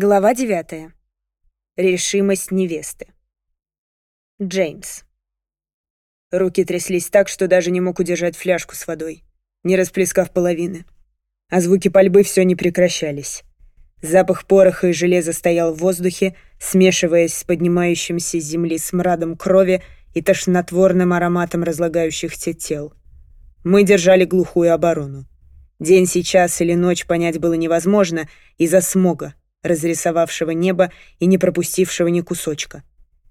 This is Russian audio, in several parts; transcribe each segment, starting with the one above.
Глава 9. Решимость невесты. Джеймс. Руки тряслись так, что даже не мог удержать фляжку с водой, не расплескав половины. А звуки пальбы все не прекращались. Запах пороха и железа стоял в воздухе, смешиваясь с поднимающимся с земли смрадом крови и тошнотворным ароматом разлагающихся тел. Мы держали глухую оборону. День сейчас или ночь понять было невозможно из-за смога, разрисовавшего небо и не пропустившего ни кусочка.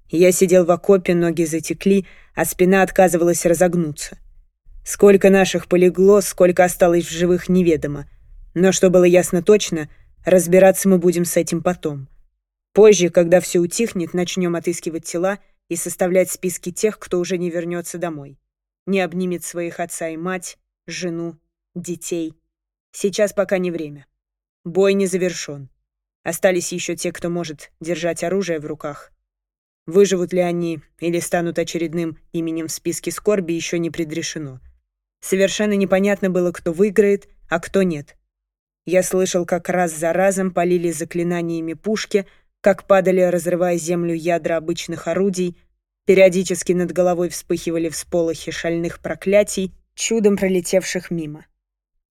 Я сидел в окопе, ноги затекли, а спина отказывалась разогнуться. Сколько наших полегло, сколько осталось в живых, неведомо. Но что было ясно точно, разбираться мы будем с этим потом. Позже, когда все утихнет, начнем отыскивать тела и составлять списки тех, кто уже не вернется домой. Не обнимет своих отца и мать, жену, детей. Сейчас пока не время. Бой не завершен. Остались еще те, кто может держать оружие в руках. Выживут ли они или станут очередным именем в списке скорби, еще не предрешено. Совершенно непонятно было, кто выиграет, а кто нет. Я слышал, как раз за разом полили заклинаниями пушки, как падали, разрывая землю ядра обычных орудий, периодически над головой вспыхивали всполохи шальных проклятий, чудом пролетевших мимо.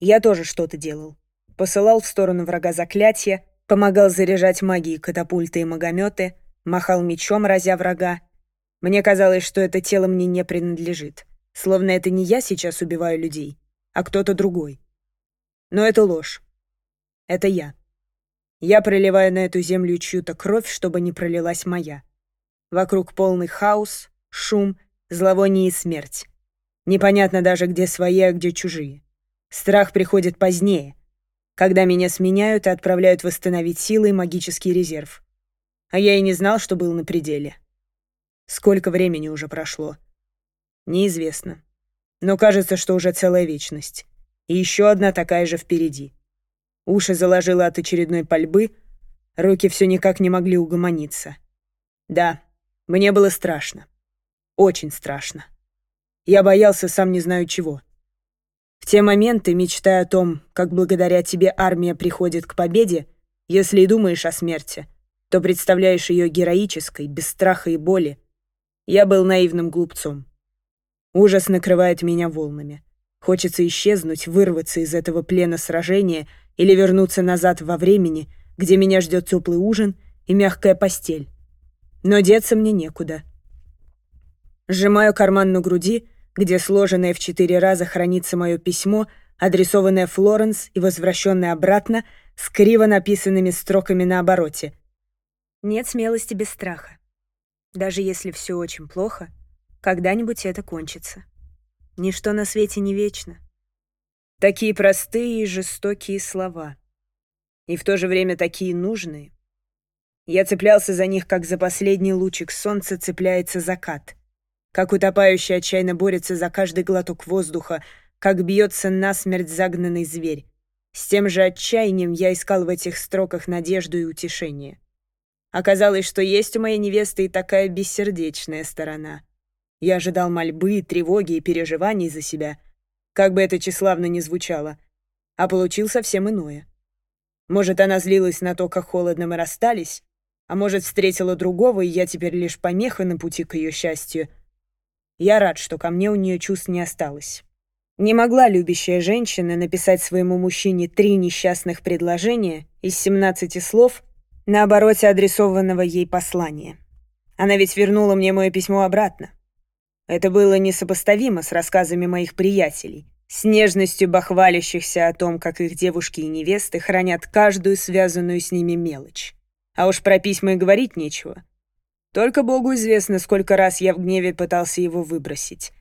Я тоже что-то делал. Посылал в сторону врага заклятия помогал заряжать магией катапульты и магометы, махал мечом, разя врага. Мне казалось, что это тело мне не принадлежит, словно это не я сейчас убиваю людей, а кто-то другой. Но это ложь. Это я. Я проливаю на эту землю чью-то кровь, чтобы не пролилась моя. Вокруг полный хаос, шум, зловоние и смерть. Непонятно даже, где свои, а где чужие. Страх приходит позднее — когда меня сменяют и отправляют восстановить силы и магический резерв. А я и не знал, что был на пределе. Сколько времени уже прошло? Неизвестно. Но кажется, что уже целая вечность. И еще одна такая же впереди. Уши заложило от очередной пальбы, руки все никак не могли угомониться. Да, мне было страшно. Очень страшно. Я боялся сам не знаю чего. В те моменты, мечтая о том, как благодаря тебе армия приходит к победе, если и думаешь о смерти, то представляешь ее героической, без страха и боли. Я был наивным глупцом. Ужас накрывает меня волнами. Хочется исчезнуть, вырваться из этого плена сражения или вернуться назад во времени, где меня ждет теплый ужин и мягкая постель. Но деться мне некуда. Сжимаю карман на груди — где сложенное в четыре раза хранится мое письмо, адресованное Флоренс и возвращенное обратно с криво написанными строками на обороте. Нет смелости без страха. Даже если все очень плохо, когда-нибудь это кончится. Ничто на свете не вечно. Такие простые и жестокие слова. И в то же время такие нужные. Я цеплялся за них, как за последний лучик солнца цепляется закат — как утопающий отчаянно борется за каждый глоток воздуха, как бьется насмерть загнанный зверь. С тем же отчаянием я искал в этих строках надежду и утешение. Оказалось, что есть у моей невесты и такая бессердечная сторона. Я ожидал мольбы, тревоги и переживаний за себя, как бы это тщеславно ни звучало, а получил совсем иное. Может, она злилась на то, как холодно мы расстались, а может, встретила другого, и я теперь лишь помеха на пути к ее счастью — я рад, что ко мне у нее чувств не осталось. Не могла любящая женщина написать своему мужчине три несчастных предложения из 17 слов на обороте адресованного ей послания. Она ведь вернула мне мое письмо обратно. Это было несопоставимо с рассказами моих приятелей, с нежностью бахвалящихся о том, как их девушки и невесты хранят каждую связанную с ними мелочь. А уж про письма и говорить нечего. Только Богу известно, сколько раз я в гневе пытался его выбросить.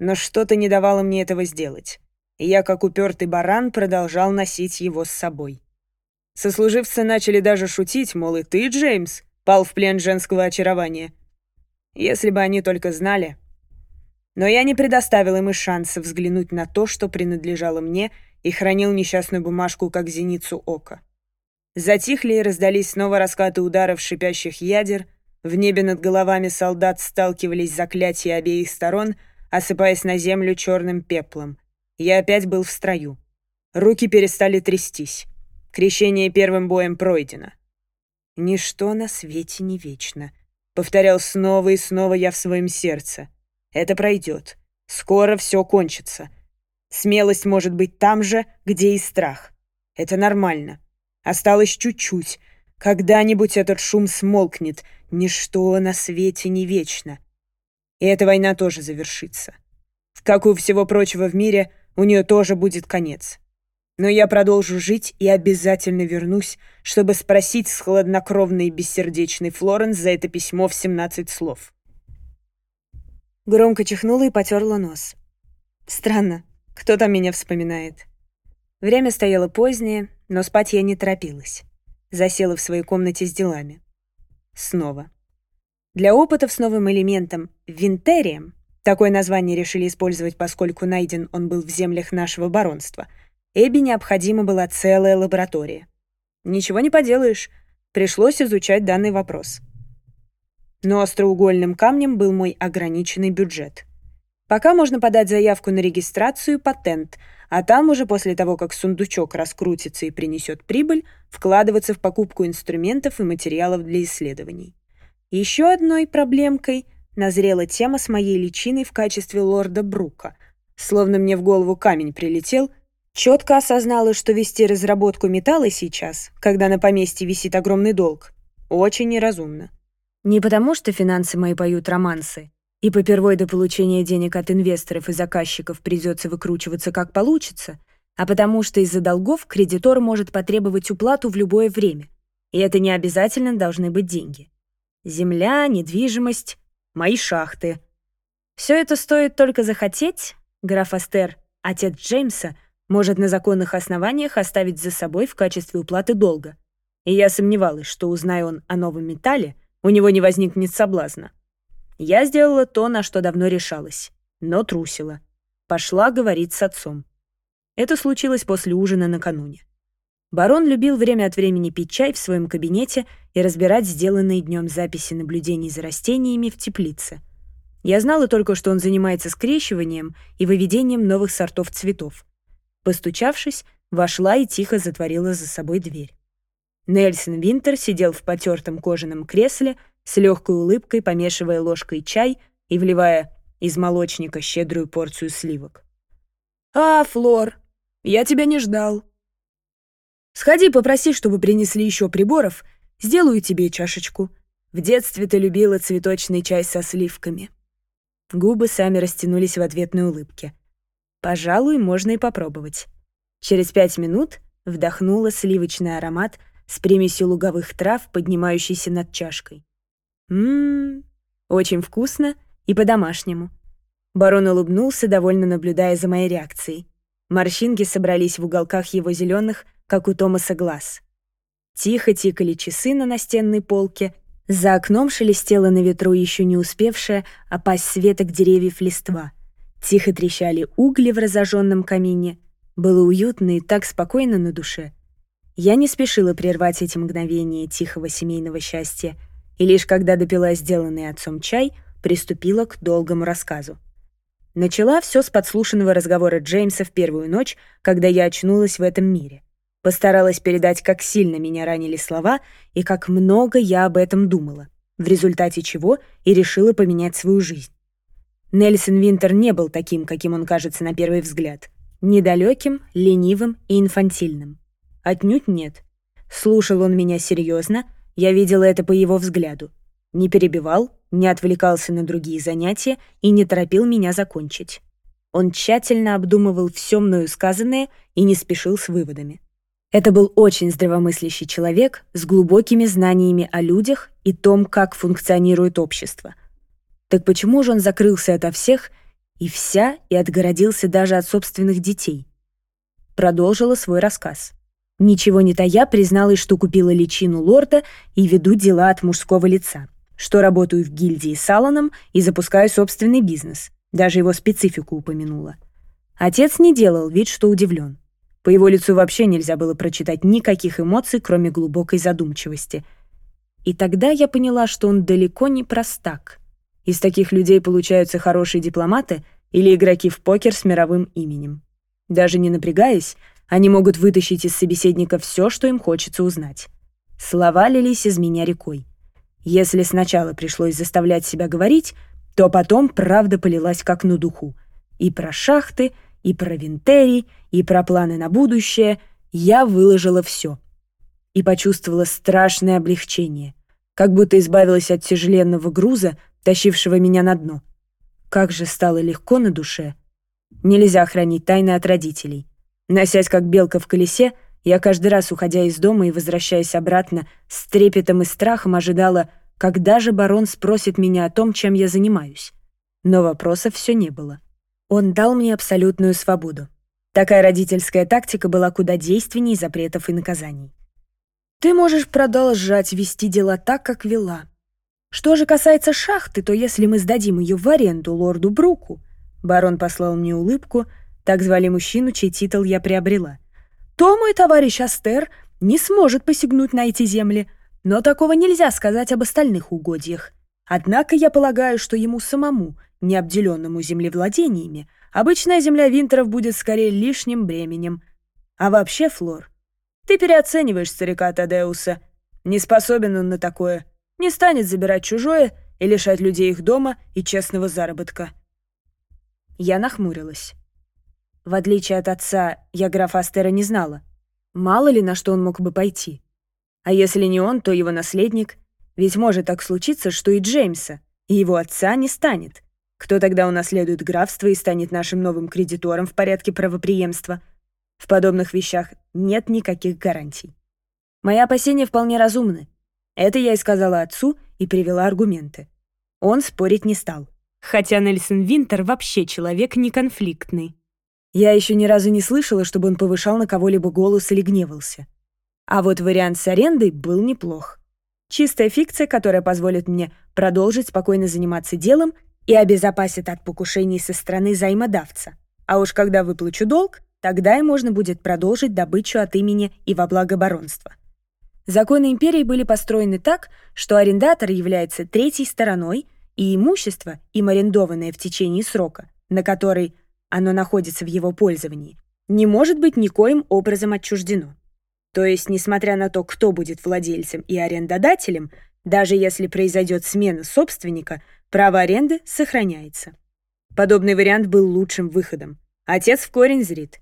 Но что-то не давало мне этого сделать. И я, как упертый баран, продолжал носить его с собой. Сослуживцы начали даже шутить, мол, и ты, Джеймс, пал в плен женского очарования. Если бы они только знали. Но я не предоставил им и шанса взглянуть на то, что принадлежало мне, и хранил несчастную бумажку, как зеницу ока. Затихли и раздались снова раскаты ударов шипящих ядер — в небе над головами солдат сталкивались заклятия обеих сторон, осыпаясь на землю черным пеплом. Я опять был в строю. Руки перестали трястись. Крещение первым боем пройдено. «Ничто на свете не вечно», — повторял снова и снова я в своем сердце. «Это пройдет. Скоро все кончится. Смелость может быть там же, где и страх. Это нормально. Осталось чуть-чуть, когда-нибудь этот шум смолкнет, ничто на свете не вечно. И эта война тоже завершится. Как у всего прочего в мире, у нее тоже будет конец. Но я продолжу жить и обязательно вернусь, чтобы спросить с хладнокровной и бессердечной Флоренс за это письмо в 17 слов. Громко чихнула и потерла нос. Странно, кто там меня вспоминает. Время стояло позднее, но спать я не торопилась засела в своей комнате с делами. Снова. Для опытов с новым элементом винтерием, такое название решили использовать, поскольку найден он был в землях нашего баронства, Эбби необходима была целая лаборатория. Ничего не поделаешь, пришлось изучать данный вопрос. Но остроугольным камнем был мой ограниченный бюджет. Пока можно подать заявку на регистрацию патент – а там уже после того, как сундучок раскрутится и принесет прибыль, вкладываться в покупку инструментов и материалов для исследований. Еще одной проблемкой назрела тема с моей личиной в качестве лорда Брука. Словно мне в голову камень прилетел, четко осознала, что вести разработку металла сейчас, когда на поместье висит огромный долг, очень неразумно. Не потому, что финансы мои поют романсы, и попервой до получения денег от инвесторов и заказчиков придется выкручиваться как получится, а потому что из-за долгов кредитор может потребовать уплату в любое время. И это не обязательно должны быть деньги. Земля, недвижимость, мои шахты. Все это стоит только захотеть, граф Астер, отец Джеймса, может на законных основаниях оставить за собой в качестве уплаты долга. И я сомневалась, что, узнай он о новом металле, у него не возникнет соблазна. Я сделала то, на что давно решалась, но трусила. Пошла говорить с отцом. Это случилось после ужина накануне. Барон любил время от времени пить чай в своем кабинете и разбирать сделанные днем записи наблюдений за растениями в теплице. Я знала только, что он занимается скрещиванием и выведением новых сортов цветов. Постучавшись, вошла и тихо затворила за собой дверь. Нельсон Винтер сидел в потертом кожаном кресле с легкой улыбкой помешивая ложкой чай и вливая из молочника щедрую порцию сливок. «А, Флор, я тебя не ждал». «Сходи, попроси, чтобы принесли еще приборов, сделаю тебе чашечку. В детстве ты любила цветочный чай со сливками». Губы сами растянулись в ответной улыбке. «Пожалуй, можно и попробовать». Через пять минут вдохнула сливочный аромат с примесью луговых трав, поднимающийся над чашкой. Ммм, очень вкусно и по-домашнему. Барон улыбнулся, довольно наблюдая за моей реакцией. Морщинки собрались в уголках его зеленых, как у Томаса глаз. Тихо тикали часы на настенной полке, за окном шелестела на ветру еще не успевшая опасть светок деревьев листва. Тихо трещали угли в разожженном камине. Было уютно и так спокойно на душе. Я не спешила прервать эти мгновения тихого семейного счастья — и лишь когда допила сделанный отцом чай, приступила к долгому рассказу. Начала все с подслушанного разговора Джеймса в первую ночь, когда я очнулась в этом мире. Постаралась передать, как сильно меня ранили слова и как много я об этом думала, в результате чего и решила поменять свою жизнь. Нельсон Винтер не был таким, каким он кажется на первый взгляд. Недалеким, ленивым и инфантильным. Отнюдь нет. Слушал он меня серьезно, я видела это по его взгляду. Не перебивал, не отвлекался на другие занятия и не торопил меня закончить. Он тщательно обдумывал все мною сказанное и не спешил с выводами. Это был очень здравомыслящий человек с глубокими знаниями о людях и том, как функционирует общество. Так почему же он закрылся ото всех и вся и отгородился даже от собственных детей? Продолжила свой рассказ. Ничего не тая, призналась, что купила личину лорда и веду дела от мужского лица, что работаю в гильдии с Алланом и запускаю собственный бизнес. Даже его специфику упомянула. Отец не делал вид, что удивлен. По его лицу вообще нельзя было прочитать никаких эмоций, кроме глубокой задумчивости. И тогда я поняла, что он далеко не простак. Из таких людей получаются хорошие дипломаты или игроки в покер с мировым именем. Даже не напрягаясь, они могут вытащить из собеседника все, что им хочется узнать. Слова лились из меня рекой. Если сначала пришлось заставлять себя говорить, то потом правда полилась как на духу. И про шахты, и про винтерий, и про планы на будущее я выложила все. И почувствовала страшное облегчение, как будто избавилась от тяжеленного груза, тащившего меня на дно. Как же стало легко на душе. Нельзя хранить тайны от родителей. Носясь как белка в колесе, я каждый раз, уходя из дома и возвращаясь обратно, с трепетом и страхом ожидала, когда же барон спросит меня о том, чем я занимаюсь. Но вопросов все не было. Он дал мне абсолютную свободу. Такая родительская тактика была куда действеннее запретов и наказаний. «Ты можешь продолжать вести дела так, как вела. Что же касается шахты, то если мы сдадим ее в аренду лорду Бруку...» Барон послал мне улыбку — так звали мужчину, чей титул я приобрела. То мой товарищ Астер не сможет посягнуть на эти земли, но такого нельзя сказать об остальных угодьях. Однако я полагаю, что ему самому, необделенному землевладениями, обычная земля Винтеров будет скорее лишним бременем. А вообще, Флор, ты переоцениваешь старика Тадеуса. Не способен он на такое. Не станет забирать чужое и лишать людей их дома и честного заработка. Я нахмурилась. В отличие от отца, я графа Астера не знала. Мало ли на что он мог бы пойти. А если не он, то его наследник. Ведь может так случиться, что и Джеймса, и его отца не станет. Кто тогда унаследует графство и станет нашим новым кредитором в порядке правоприемства? В подобных вещах нет никаких гарантий. Мои опасения вполне разумны. Это я и сказала отцу и привела аргументы. Он спорить не стал. Хотя Нельсон Винтер вообще человек неконфликтный. Я еще ни разу не слышала, чтобы он повышал на кого-либо голос или гневался. А вот вариант с арендой был неплох. Чистая фикция, которая позволит мне продолжить спокойно заниматься делом и обезопасит от покушений со стороны займодавца. А уж когда выплачу долг, тогда и можно будет продолжить добычу от имени и во благо баронства. Законы империи были построены так, что арендатор является третьей стороной, и имущество, им арендованное в течение срока, на который оно находится в его пользовании, не может быть никоим образом отчуждено. То есть, несмотря на то, кто будет владельцем и арендодателем, даже если произойдет смена собственника, право аренды сохраняется. Подобный вариант был лучшим выходом. Отец в корень зрит.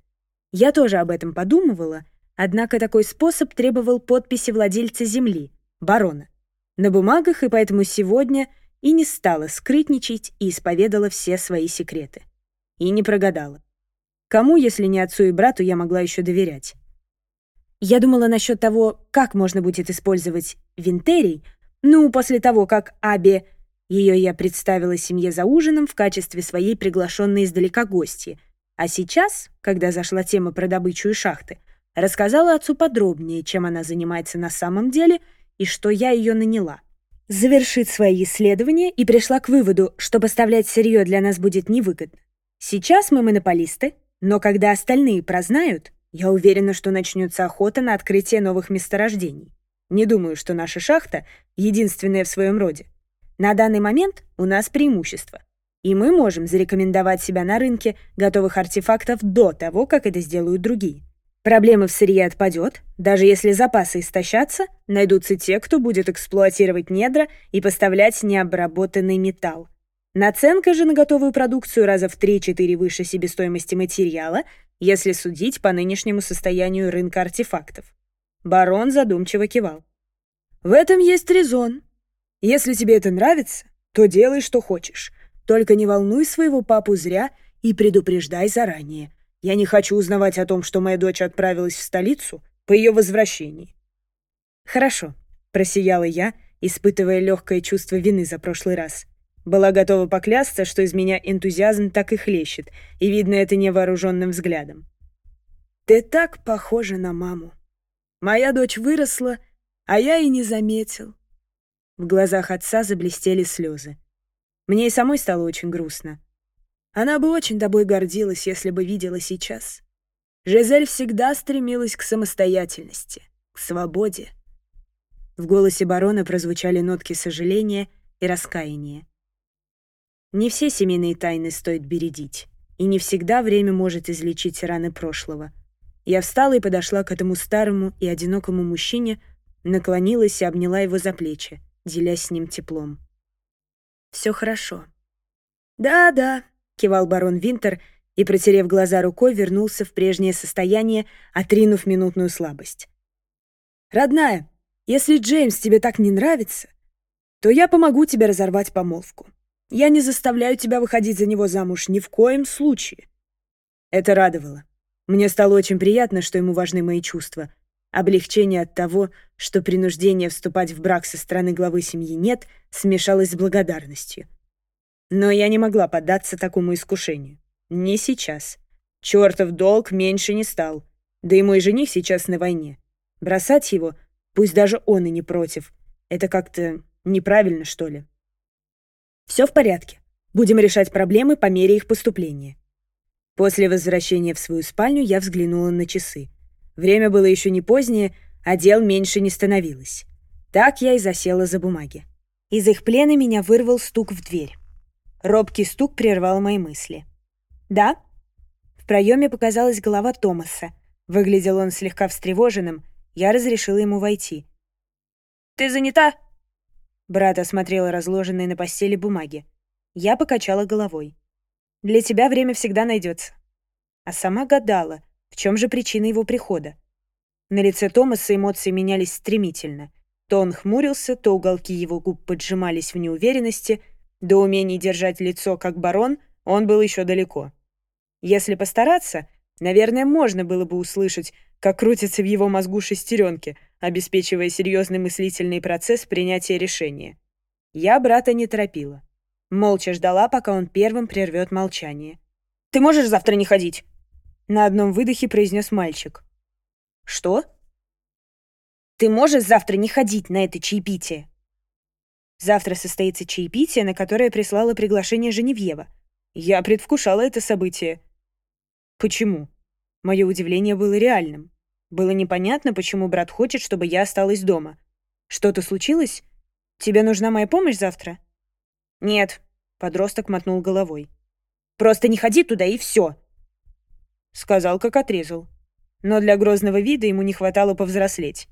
Я тоже об этом подумывала, однако такой способ требовал подписи владельца земли, барона, на бумагах, и поэтому сегодня и не стала скрытничать и исповедала все свои секреты. И не прогадала. Кому, если не отцу и брату, я могла еще доверять? Я думала насчет того, как можно будет использовать винтерий, ну, после того, как Абе... Ее я представила семье за ужином в качестве своей приглашенной издалека гости. А сейчас, когда зашла тема про добычу и шахты, рассказала отцу подробнее, чем она занимается на самом деле и что я ее наняла. Завершит свои исследования и пришла к выводу, что поставлять сырье для нас будет невыгодно. Сейчас мы монополисты, но когда остальные прознают, я уверена, что начнется охота на открытие новых месторождений. Не думаю, что наша шахта единственная в своем роде. На данный момент у нас преимущество. И мы можем зарекомендовать себя на рынке готовых артефактов до того, как это сделают другие. Проблема в сырье отпадет, даже если запасы истощатся, найдутся те, кто будет эксплуатировать недра и поставлять необработанный металл. Наценка же на готовую продукцию раза в 3-4 выше себестоимости материала, если судить по нынешнему состоянию рынка артефактов. Барон задумчиво кивал. «В этом есть резон. Если тебе это нравится, то делай, что хочешь. Только не волнуй своего папу зря и предупреждай заранее. Я не хочу узнавать о том, что моя дочь отправилась в столицу по ее возвращении». «Хорошо», — просияла я, испытывая легкое чувство вины за прошлый раз. Была готова поклясться, что из меня энтузиазм так и хлещет, и видно это невооруженным взглядом. «Ты так похожа на маму. Моя дочь выросла, а я и не заметил». В глазах отца заблестели слезы. Мне и самой стало очень грустно. Она бы очень тобой гордилась, если бы видела сейчас. Жизель всегда стремилась к самостоятельности, к свободе. В голосе барона прозвучали нотки сожаления и раскаяния. Не все семейные тайны стоит бередить, и не всегда время может излечить раны прошлого. Я встала и подошла к этому старому и одинокому мужчине, наклонилась и обняла его за плечи, делясь с ним теплом. «Все хорошо». «Да-да», — кивал барон Винтер и, протерев глаза рукой, вернулся в прежнее состояние, отринув минутную слабость. «Родная, если Джеймс тебе так не нравится, то я помогу тебе разорвать помолвку. Я не заставляю тебя выходить за него замуж ни в коем случае». Это радовало. Мне стало очень приятно, что ему важны мои чувства. Облегчение от того, что принуждения вступать в брак со стороны главы семьи нет, смешалось с благодарностью. Но я не могла поддаться такому искушению. Не сейчас. Чёртов долг меньше не стал. Да и мой жених сейчас на войне. Бросать его, пусть даже он и не против, это как-то неправильно, что ли. Все в порядке. Будем решать проблемы по мере их поступления. После возвращения в свою спальню я взглянула на часы. Время было еще не позднее, а дел меньше не становилось. Так я и засела за бумаги. Из их плена меня вырвал стук в дверь. Робкий стук прервал мои мысли. «Да?» В проеме показалась голова Томаса. Выглядел он слегка встревоженным. Я разрешила ему войти. «Ты занята?» Брат осмотрел разложенные на постели бумаги. Я покачала головой. «Для тебя время всегда найдется. А сама гадала, в чем же причина его прихода. На лице Томаса эмоции менялись стремительно. То он хмурился, то уголки его губ поджимались в неуверенности, до умений держать лицо как барон он был еще далеко. Если постараться, наверное, можно было бы услышать, как крутятся в его мозгу шестеренки — обеспечивая серьезный мыслительный процесс принятия решения. Я брата не торопила. Молча ждала, пока он первым прервет молчание. «Ты можешь завтра не ходить?» На одном выдохе произнес мальчик. «Что?» «Ты можешь завтра не ходить на это чаепитие?» Завтра состоится чаепитие, на которое прислала приглашение Женевьева. Я предвкушала это событие. Почему? Мое удивление было реальным. Было непонятно, почему брат хочет, чтобы я осталась дома. «Что-то случилось? Тебе нужна моя помощь завтра?» «Нет», — подросток мотнул головой. «Просто не ходи туда, и все. Сказал, как отрезал. Но для грозного вида ему не хватало повзрослеть.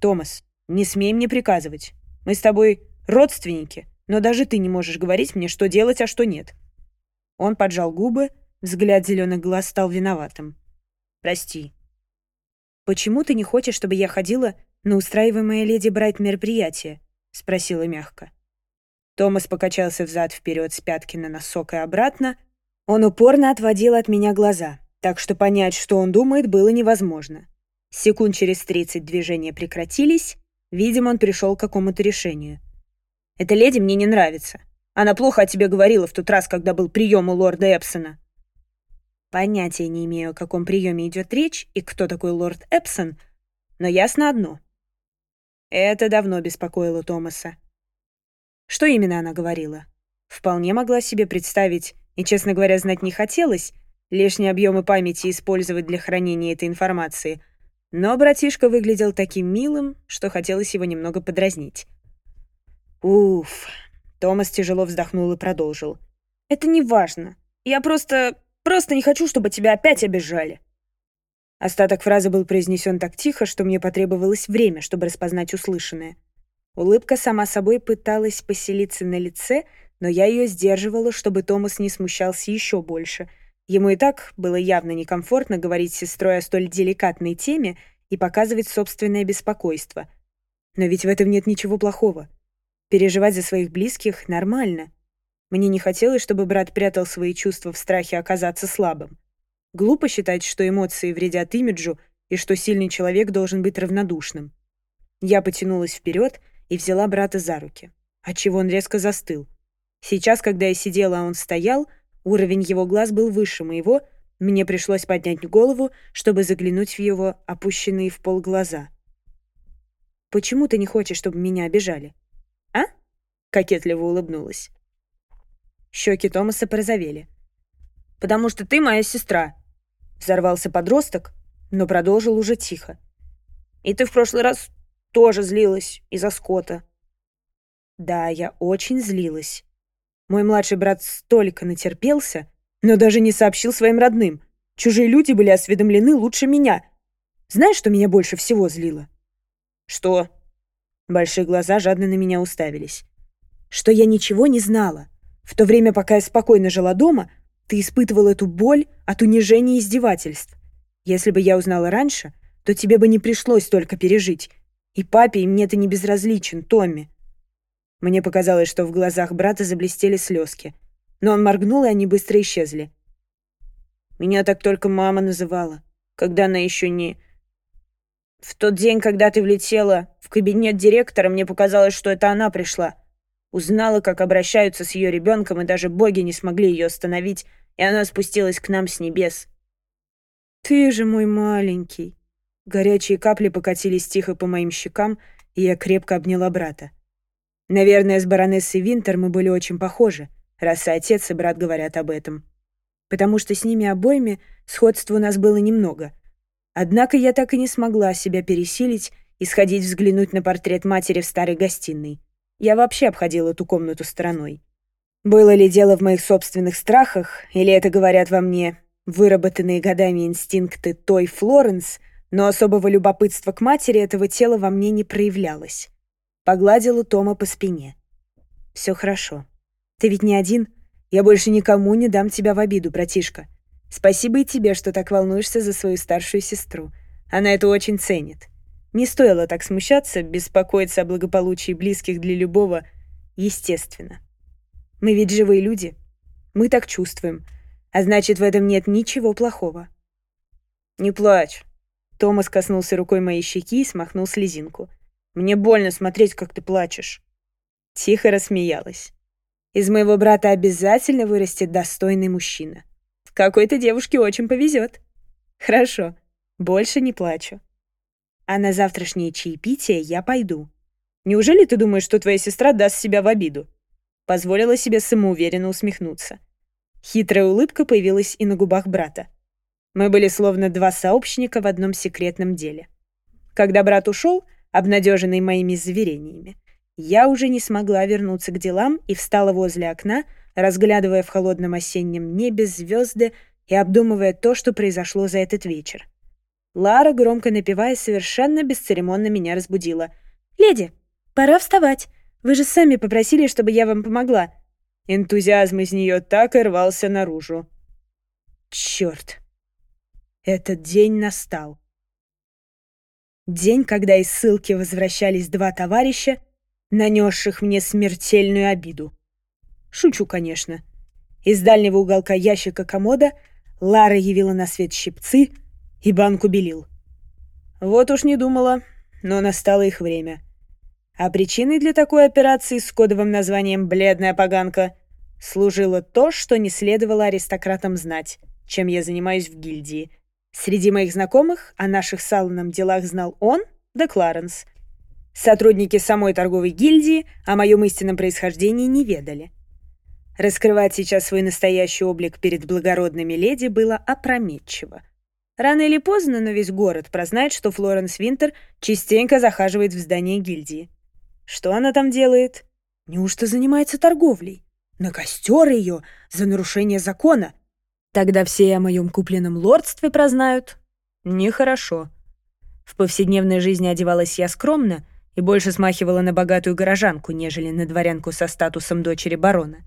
«Томас, не смей мне приказывать. Мы с тобой родственники, но даже ты не можешь говорить мне, что делать, а что нет». Он поджал губы, взгляд зеленых глаз стал виноватым. «Прости, «Почему ты не хочешь, чтобы я ходила на устраиваемое леди Брайт мероприятие?» — спросила мягко. Томас покачался взад вперед с пятки на носок и обратно. Он упорно отводил от меня глаза, так что понять, что он думает, было невозможно. Секунд через 30 движения прекратились. Видимо, он пришел к какому-то решению. «Эта леди мне не нравится. Она плохо о тебе говорила в тот раз, когда был прием у лорда Эпсона», Понятия не имею, о каком приеме идет речь и кто такой лорд Эпсон, но ясно одно. Это давно беспокоило Томаса. Что именно она говорила? Вполне могла себе представить, и, честно говоря, знать не хотелось, лишние объемы памяти использовать для хранения этой информации. Но братишка выглядел таким милым, что хотелось его немного подразнить. «Уф!» — Томас тяжело вздохнул и продолжил. «Это не важно. Я просто Просто не хочу, чтобы тебя опять обижали». Остаток фразы был произнесен так тихо, что мне потребовалось время, чтобы распознать услышанное. Улыбка сама собой пыталась поселиться на лице, но я ее сдерживала, чтобы Томас не смущался еще больше. Ему и так было явно некомфортно говорить с сестрой о столь деликатной теме и показывать собственное беспокойство. Но ведь в этом нет ничего плохого. Переживать за своих близких нормально. Мне не хотелось, чтобы брат прятал свои чувства в страхе оказаться слабым. Глупо считать, что эмоции вредят имиджу и что сильный человек должен быть равнодушным. Я потянулась вперед и взяла брата за руки, отчего он резко застыл. Сейчас, когда я сидела, а он стоял, уровень его глаз был выше моего, мне пришлось поднять голову, чтобы заглянуть в его опущенные в пол глаза. «Почему ты не хочешь, чтобы меня обижали?» «А?» — кокетливо улыбнулась. Щеки Томаса порозовели. «Потому что ты моя сестра!» Взорвался подросток, но продолжил уже тихо. «И ты в прошлый раз тоже злилась из-за скота. «Да, я очень злилась. Мой младший брат столько натерпелся, но даже не сообщил своим родным. Чужие люди были осведомлены лучше меня. Знаешь, что меня больше всего злило?» «Что?» Большие глаза жадно на меня уставились. «Что я ничего не знала» В то время, пока я спокойно жила дома, ты испытывал эту боль от унижения и издевательств. Если бы я узнала раньше, то тебе бы не пришлось столько пережить. И папе, и мне ты не безразличен, Томми». Мне показалось, что в глазах брата заблестели слезки. Но он моргнул, и они быстро исчезли. «Меня так только мама называла, когда она еще не...» «В тот день, когда ты влетела в кабинет директора, мне показалось, что это она пришла. Узнала, как обращаются с ее ребенком, и даже боги не смогли ее остановить, и она спустилась к нам с небес. «Ты же мой маленький!» Горячие капли покатились тихо по моим щекам, и я крепко обняла брата. Наверное, с баронессой Винтер мы были очень похожи, раз и отец, и брат говорят об этом. Потому что с ними обоими сходства у нас было немного. Однако я так и не смогла себя пересилить и сходить взглянуть на портрет матери в старой гостиной. Я вообще обходил эту комнату стороной. Было ли дело в моих собственных страхах, или это говорят во мне выработанные годами инстинкты той Флоренс, но особого любопытства к матери этого тела во мне не проявлялось. Погладила Тома по спине. «Все хорошо. Ты ведь не один. Я больше никому не дам тебя в обиду, братишка. Спасибо и тебе, что так волнуешься за свою старшую сестру. Она это очень ценит». Не стоило так смущаться, беспокоиться о благополучии близких для любого, естественно. Мы ведь живые люди. Мы так чувствуем. А значит, в этом нет ничего плохого. «Не плачь». Томас коснулся рукой моей щеки и смахнул слезинку. «Мне больно смотреть, как ты плачешь». Тихо рассмеялась. «Из моего брата обязательно вырастет достойный мужчина. Какой-то девушке очень повезет. Хорошо, больше не плачу. А на завтрашнее чаепитие я пойду. Неужели ты думаешь, что твоя сестра даст себя в обиду?» Позволила себе самоуверенно усмехнуться. Хитрая улыбка появилась и на губах брата. Мы были словно два сообщника в одном секретном деле. Когда брат ушел, обнадеженный моими заверениями, я уже не смогла вернуться к делам и встала возле окна, разглядывая в холодном осеннем небе звезды и обдумывая то, что произошло за этот вечер. Лара, громко напевая, совершенно бесцеремонно меня разбудила. «Леди, пора вставать. Вы же сами попросили, чтобы я вам помогла». Энтузиазм из нее так и рвался наружу. Черт. Этот день настал. День, когда из ссылки возвращались два товарища, нанесших мне смертельную обиду. Шучу, конечно. Из дальнего уголка ящика комода Лара явила на свет щипцы — и банку белил. Вот уж не думала, но настало их время. А причиной для такой операции с кодовым названием «бледная поганка» служило то, что не следовало аристократам знать, чем я занимаюсь в гильдии. Среди моих знакомых о наших с Алланом делах знал он да Кларенс. Сотрудники самой торговой гильдии о моем истинном происхождении не ведали. Раскрывать сейчас свой настоящий облик перед благородными леди было опрометчиво. Рано или поздно, но весь город прознает, что Флоренс Винтер частенько захаживает в здание гильдии. Что она там делает? Неужто занимается торговлей? На костер ее за нарушение закона. Тогда все о моем купленном лордстве прознают. Нехорошо. В повседневной жизни одевалась я скромно и больше смахивала на богатую горожанку, нежели на дворянку со статусом дочери барона.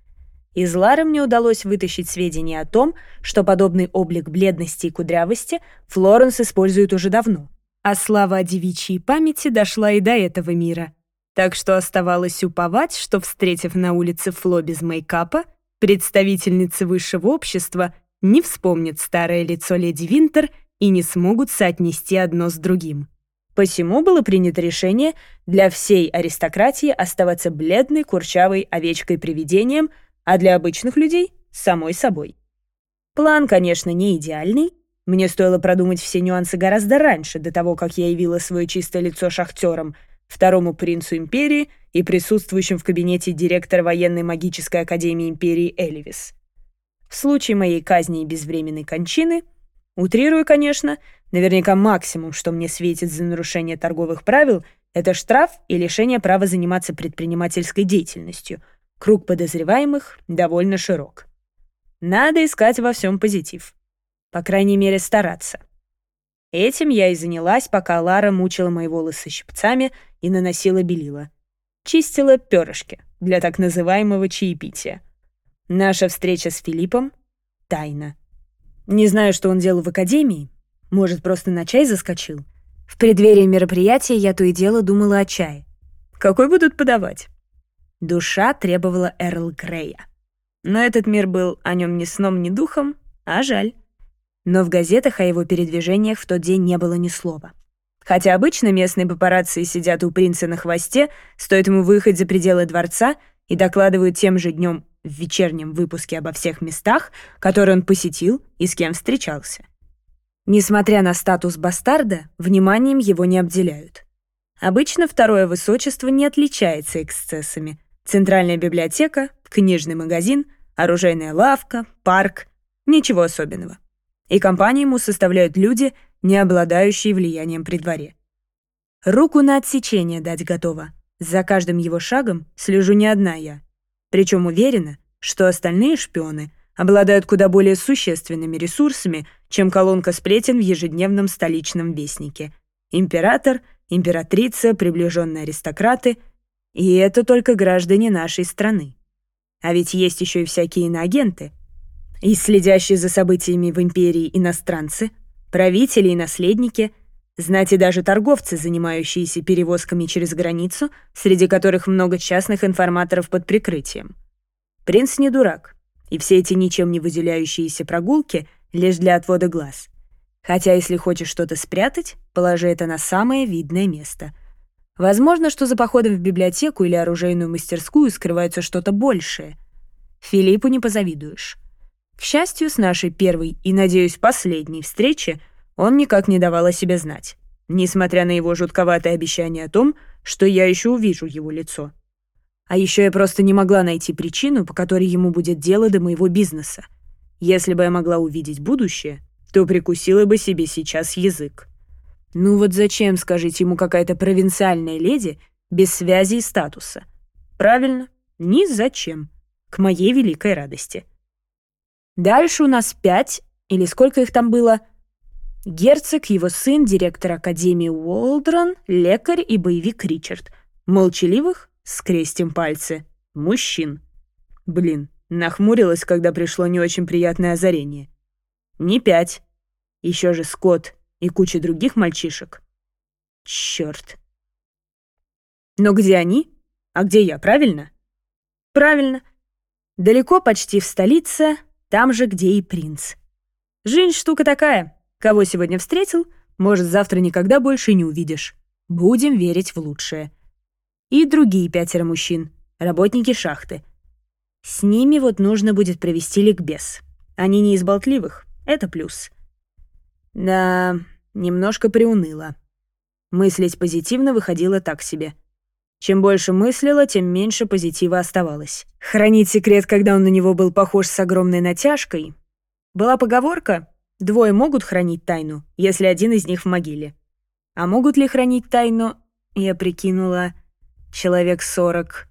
Из Лары мне удалось вытащить сведения о том, что подобный облик бледности и кудрявости Флоренс использует уже давно. А слава о девичьей памяти дошла и до этого мира. Так что оставалось уповать, что, встретив на улице Фло без мейкапа, представительницы высшего общества не вспомнят старое лицо леди Винтер и не смогут соотнести одно с другим. Посему было принято решение для всей аристократии оставаться бледной, курчавой овечкой-привидением – а для обычных людей — самой собой. План, конечно, не идеальный. Мне стоило продумать все нюансы гораздо раньше, до того, как я явила свое чистое лицо шахтерам, второму принцу Империи и присутствующим в кабинете директора военной магической академии Империи Эльвис. В случае моей казни и безвременной кончины, утрирую, конечно, наверняка максимум, что мне светит за нарушение торговых правил, это штраф и лишение права заниматься предпринимательской деятельностью — Круг подозреваемых довольно широк. Надо искать во всем позитив. По крайней мере, стараться. Этим я и занялась, пока Лара мучила мои волосы щипцами и наносила белила. Чистила перышки для так называемого чаепития. Наша встреча с Филиппом — тайна. Не знаю, что он делал в академии. Может, просто на чай заскочил. В преддверии мероприятия я то и дело думала о чае. Какой будут подавать? Душа требовала Эрл Грея. Но этот мир был о нем ни сном, ни духом, а жаль. Но в газетах о его передвижениях в тот день не было ни слова. Хотя обычно местные папарацци сидят у принца на хвосте, стоит ему выехать за пределы дворца и докладывают тем же днем в вечернем выпуске обо всех местах, которые он посетил и с кем встречался. Несмотря на статус бастарда, вниманием его не обделяют. Обычно второе высочество не отличается эксцессами, Центральная библиотека, книжный магазин, оружейная лавка, парк. Ничего особенного. И компанию ему составляют люди, не обладающие влиянием при дворе. Руку на отсечение дать готова. За каждым его шагом слежу не одна я. Причем уверена, что остальные шпионы обладают куда более существенными ресурсами, чем колонка сплетен в ежедневном столичном вестнике. Император, императрица, приближенные аристократы — и это только граждане нашей страны. А ведь есть еще и всякие иноагенты. И следящие за событиями в империи иностранцы, правители и наследники, знать и даже торговцы, занимающиеся перевозками через границу, среди которых много частных информаторов под прикрытием. Принц не дурак, и все эти ничем не выделяющиеся прогулки лишь для отвода глаз. Хотя если хочешь что-то спрятать, положи это на самое видное место — Возможно, что за походом в библиотеку или оружейную мастерскую скрывается что-то большее. Филиппу не позавидуешь. К счастью, с нашей первой и, надеюсь, последней встречи он никак не давал о себе знать, несмотря на его жутковатое обещание о том, что я еще увижу его лицо. А еще я просто не могла найти причину, по которой ему будет дело до моего бизнеса. Если бы я могла увидеть будущее, то прикусила бы себе сейчас язык. Ну вот зачем, скажите ему, какая-то провинциальная леди без связи и статуса? Правильно, ни зачем. К моей великой радости. Дальше у нас пять, или сколько их там было? Герцог, его сын, директор Академии Уолдрон, лекарь и боевик Ричард. Молчаливых, с крестем пальцы, мужчин. Блин, нахмурилась, когда пришло не очень приятное озарение. Не пять. Еще же Скотт, и куча других мальчишек. Черт. Но где они? А где я, правильно? Правильно. Далеко почти в столице, там же, где и принц. Жизнь штука такая. Кого сегодня встретил, может, завтра никогда больше не увидишь. Будем верить в лучшее. И другие пятеро мужчин, работники шахты. С ними вот нужно будет провести ликбез. Они не из болтливых, это плюс. Да, немножко приуныла. Мыслить позитивно выходило так себе. Чем больше мыслила, тем меньше позитива оставалось. Хранить секрет, когда он на него был похож с огромной натяжкой. Была поговорка «двое могут хранить тайну, если один из них в могиле». А могут ли хранить тайну, я прикинула, человек сорок.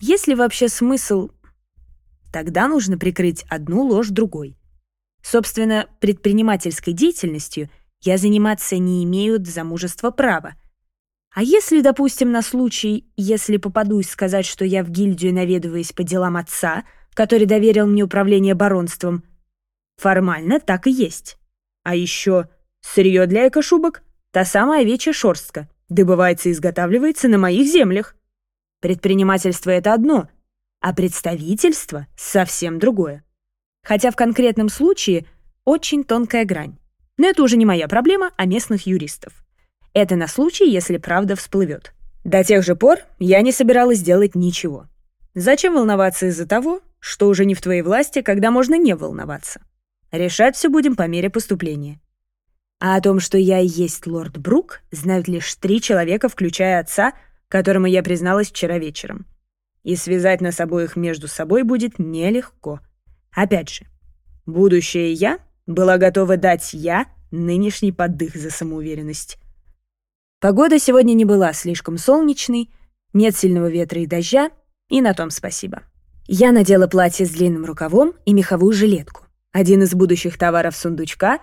Есть ли вообще смысл? Тогда нужно прикрыть одну ложь другой. Собственно, предпринимательской деятельностью я заниматься не имею до замужества права. А если, допустим, на случай, если попадусь сказать, что я в гильдию наведываюсь по делам отца, который доверил мне управление баронством, формально так и есть. А еще сырье для экошубок — та самая овечья шерстка, добывается и изготавливается на моих землях. Предпринимательство — это одно, а представительство — совсем другое хотя в конкретном случае очень тонкая грань. Но это уже не моя проблема, а местных юристов. Это на случай, если правда всплывет. До тех же пор я не собиралась делать ничего. Зачем волноваться из-за того, что уже не в твоей власти, когда можно не волноваться? Решать все будем по мере поступления. А о том, что я и есть лорд Брук, знают лишь три человека, включая отца, которому я призналась вчера вечером. И связать нас обоих между собой будет нелегко. Опять же, будущее «я» была готова дать «я» нынешний поддых за самоуверенность. Погода сегодня не была слишком солнечной, нет сильного ветра и дождя, и на том спасибо. Я надела платье с длинным рукавом и меховую жилетку, один из будущих товаров сундучка,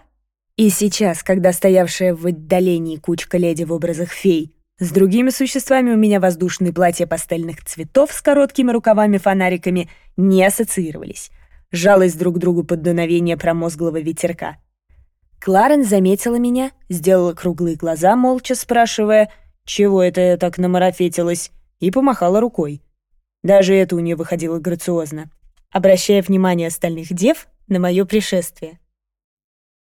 и сейчас, когда стоявшая в отдалении кучка леди в образах фей с другими существами у меня воздушные платья пастельных цветов с короткими рукавами-фонариками не ассоциировались сжалась друг к другу под дуновение промозглого ветерка. Кларен заметила меня, сделала круглые глаза, молча спрашивая, чего это я так намарафетилась, и помахала рукой. Даже это у нее выходило грациозно, обращая внимание остальных дев на мое пришествие.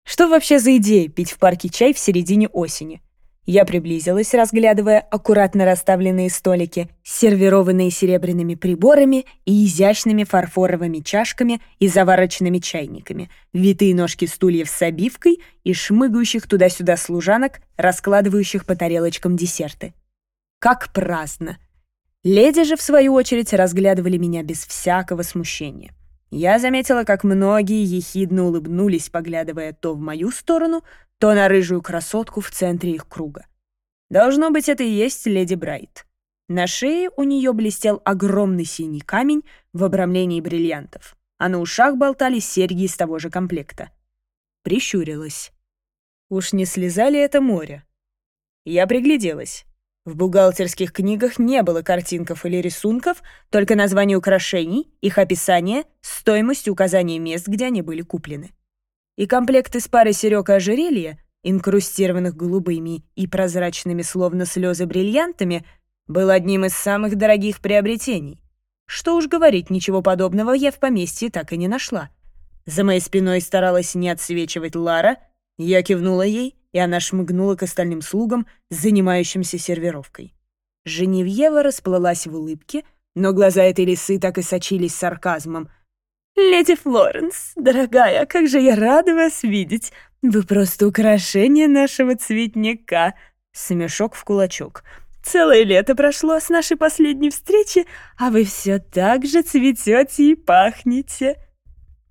Что вообще за идея пить в парке чай в середине осени? Я приблизилась, разглядывая аккуратно расставленные столики, сервированные серебряными приборами и изящными фарфоровыми чашками и заварочными чайниками, витые ножки стульев с обивкой и шмыгающих туда-сюда служанок, раскладывающих по тарелочкам десерты. Как праздно! Леди же, в свою очередь, разглядывали меня без всякого смущения. Я заметила, как многие ехидно улыбнулись, поглядывая то в мою сторону, то на рыжую красотку в центре их круга. Должно быть, это и есть леди Брайт. На шее у нее блестел огромный синий камень в обрамлении бриллиантов, а на ушах болтались серьги из того же комплекта. Прищурилась. Уж не слезали это море. Я пригляделась. В бухгалтерских книгах не было картинков или рисунков, только название украшений, их описание, стоимость и указание мест, где они были куплены. И комплект из пары серёг и ожерелья, инкрустированных голубыми и прозрачными, словно слезы бриллиантами, был одним из самых дорогих приобретений. Что уж говорить, ничего подобного я в поместье так и не нашла. За моей спиной старалась не отсвечивать Лара, я кивнула ей, и она шмыгнула к остальным слугам, занимающимся сервировкой. Женевьева расплылась в улыбке, но глаза этой лисы так и сочились сарказмом. «Леди Флоренс, дорогая, как же я рада вас видеть! Вы просто украшение нашего цветника!» Смешок в кулачок. «Целое лето прошло с нашей последней встречи, а вы все так же цветете и пахнете!»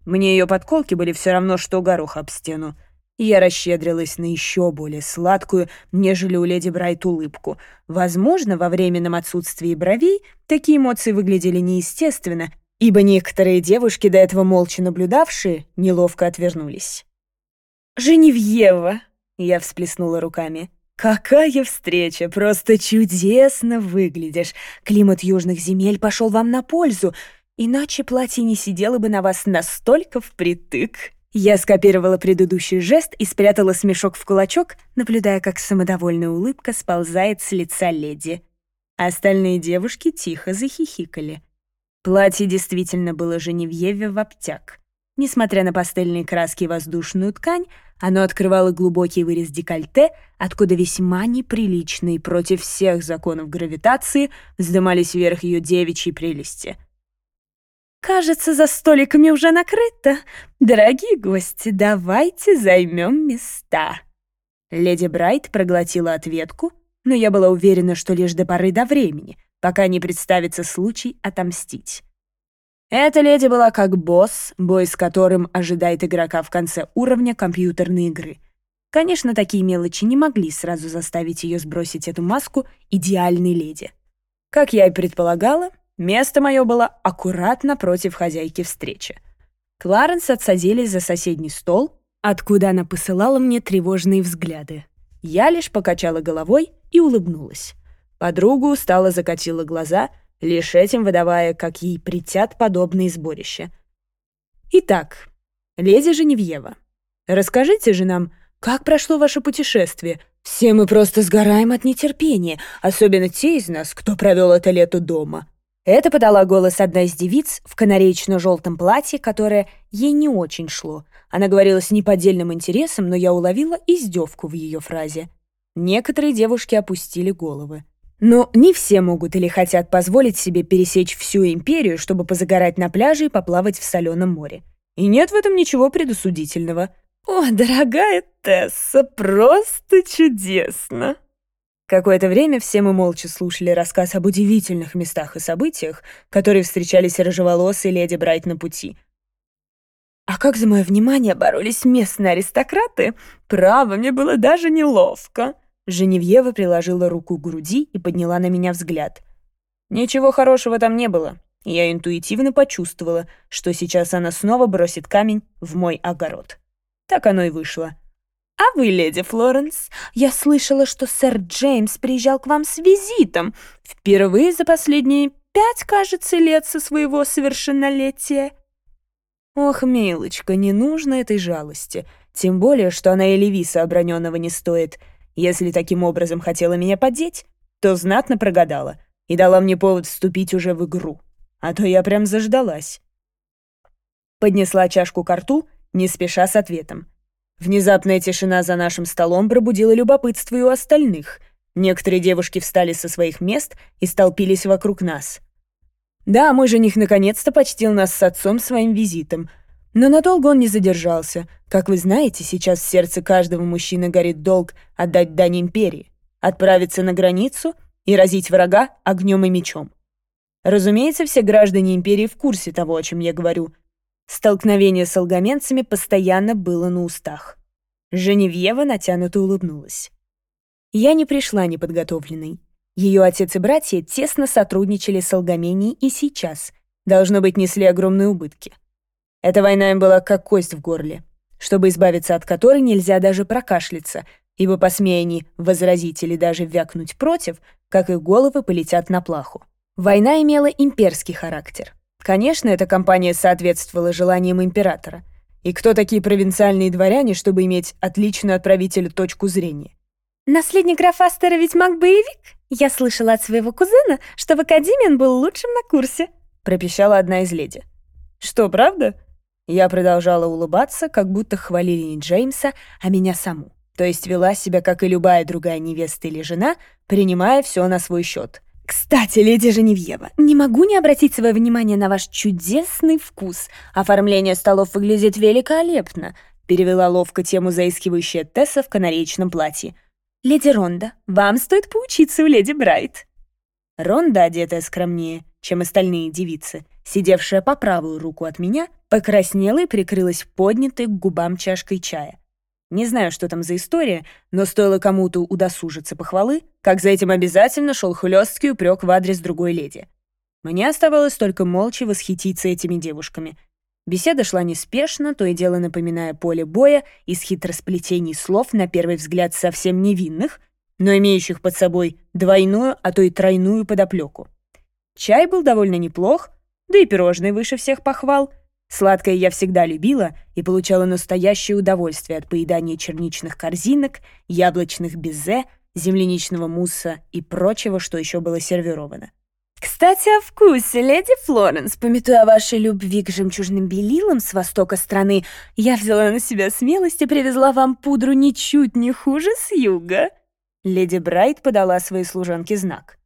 Мне ее подколки были все равно, что горох об стену. Я расщедрилась на еще более сладкую, нежели у леди Брайт улыбку. Возможно, во временном отсутствии бровей такие эмоции выглядели неестественно, ибо некоторые девушки, до этого молча наблюдавшие, неловко отвернулись. «Женевьева!» — я всплеснула руками. «Какая встреча! Просто чудесно выглядишь! Климат южных земель пошел вам на пользу, иначе платье не сидело бы на вас настолько впритык!» Я скопировала предыдущий жест и спрятала смешок в кулачок, наблюдая, как самодовольная улыбка сползает с лица леди. Остальные девушки тихо захихикали. Платье действительно было Женевьеве в обтяг. Несмотря на пастельные краски и воздушную ткань, оно открывало глубокий вырез декольте, откуда весьма неприличные против всех законов гравитации вздымались вверх ее девичьи прелести — Кажется, за столиками уже накрыто. Дорогие гости, давайте займем места». Леди Брайт проглотила ответку, но я была уверена, что лишь до поры до времени, пока не представится случай отомстить. Эта леди была как босс, бой с которым ожидает игрока в конце уровня компьютерной игры. Конечно, такие мелочи не могли сразу заставить ее сбросить эту маску идеальной леди. Как я и предполагала, Место мое было аккуратно против хозяйки встречи. Кларенс отсадили за соседний стол, откуда она посылала мне тревожные взгляды. Я лишь покачала головой и улыбнулась. Подруга устало закатила глаза, лишь этим выдавая, как ей притят подобные сборища. «Итак, леди Женевьева, расскажите же нам, как прошло ваше путешествие? Все мы просто сгораем от нетерпения, особенно те из нас, кто провел это лето дома», это подала голос одна из девиц в канареечно-желтом платье, которое ей не очень шло. Она говорила с неподдельным интересом, но я уловила издевку в ее фразе. Некоторые девушки опустили головы. Но не все могут или хотят позволить себе пересечь всю империю, чтобы позагорать на пляже и поплавать в соленом море. И нет в этом ничего предусудительного. «О, дорогая Тесса, просто чудесно!» Какое-то время все мы молча слушали рассказ об удивительных местах и событиях, которые встречались рыжеволосые леди Брайт на пути. А как за мое внимание боролись местные аристократы, право, мне было даже неловко. Женевьева приложила руку к груди и подняла на меня взгляд. Ничего хорошего там не было. Я интуитивно почувствовала, что сейчас она снова бросит камень в мой огород. Так оно и вышло. «А вы, леди Флоренс, я слышала, что сэр Джеймс приезжал к вам с визитом. Впервые за последние пять, кажется, лет со своего совершеннолетия». «Ох, милочка, не нужно этой жалости. Тем более, что она и Левиса оброненного не стоит. Если таким образом хотела меня подеть, то знатно прогадала и дала мне повод вступить уже в игру. А то я прям заждалась». Поднесла чашку к рту, не спеша с ответом. Внезапная тишина за нашим столом пробудила любопытство и у остальных. Некоторые девушки встали со своих мест и столпились вокруг нас. Да, мой жених наконец-то почтил нас с отцом своим визитом. Но надолго он не задержался. Как вы знаете, сейчас в сердце каждого мужчины горит долг отдать дань империи, отправиться на границу и разить врага огнем и мечом. Разумеется, все граждане империи в курсе того, о чем я говорю — Столкновение с алгоменцами постоянно было на устах. Женевьева натянуто улыбнулась. Я не пришла неподготовленной. Ее отец и братья тесно сотрудничали с алгоменией и сейчас, должно быть, несли огромные убытки. Эта война им была как кость в горле, чтобы избавиться от которой нельзя даже прокашляться, ибо посмея они возразить или даже вякнуть против, как их головы полетят на плаху. Война имела имперский характер — Конечно, эта компания соответствовала желаниям императора. И кто такие провинциальные дворяне, чтобы иметь отличную от правителя точку зрения? «Наследник графа Астера ведь маг-боевик? Я слышала от своего кузена, что в Академии он был лучшим на курсе», — пропищала одна из леди. «Что, правда?» Я продолжала улыбаться, как будто хвалили не Джеймса, а меня саму. То есть вела себя, как и любая другая невеста или жена, принимая все на свой счет. «Кстати, леди Женевьева, не могу не обратить свое внимание на ваш чудесный вкус. Оформление столов выглядит великолепно», — перевела ловко тему заискивающая Тесса в канареечном платье. «Леди Ронда, вам стоит поучиться у леди Брайт». Ронда, одетая скромнее, чем остальные девицы, сидевшая по правую руку от меня, покраснела и прикрылась поднятой к губам чашкой чая. Не знаю, что там за история, но стоило кому-то удосужиться похвалы, как за этим обязательно шел хлесткий упрек в адрес другой леди. Мне оставалось только молча восхититься этими девушками. Беседа шла неспешно, то и дело напоминая поле боя из хитросплетений слов, на первый взгляд совсем невинных, но имеющих под собой двойную, а то и тройную подоплеку. Чай был довольно неплох, да и пирожный выше всех похвал — Сладкое я всегда любила и получала настоящее удовольствие от поедания черничных корзинок, яблочных безе, земляничного мусса и прочего, что еще было сервировано. «Кстати, о вкусе, леди Флоренс, пометуя о вашей любви к жемчужным белилам с востока страны, я взяла на себя смелость и привезла вам пудру ничуть не хуже с юга». Леди Брайт подала своей служанке знак.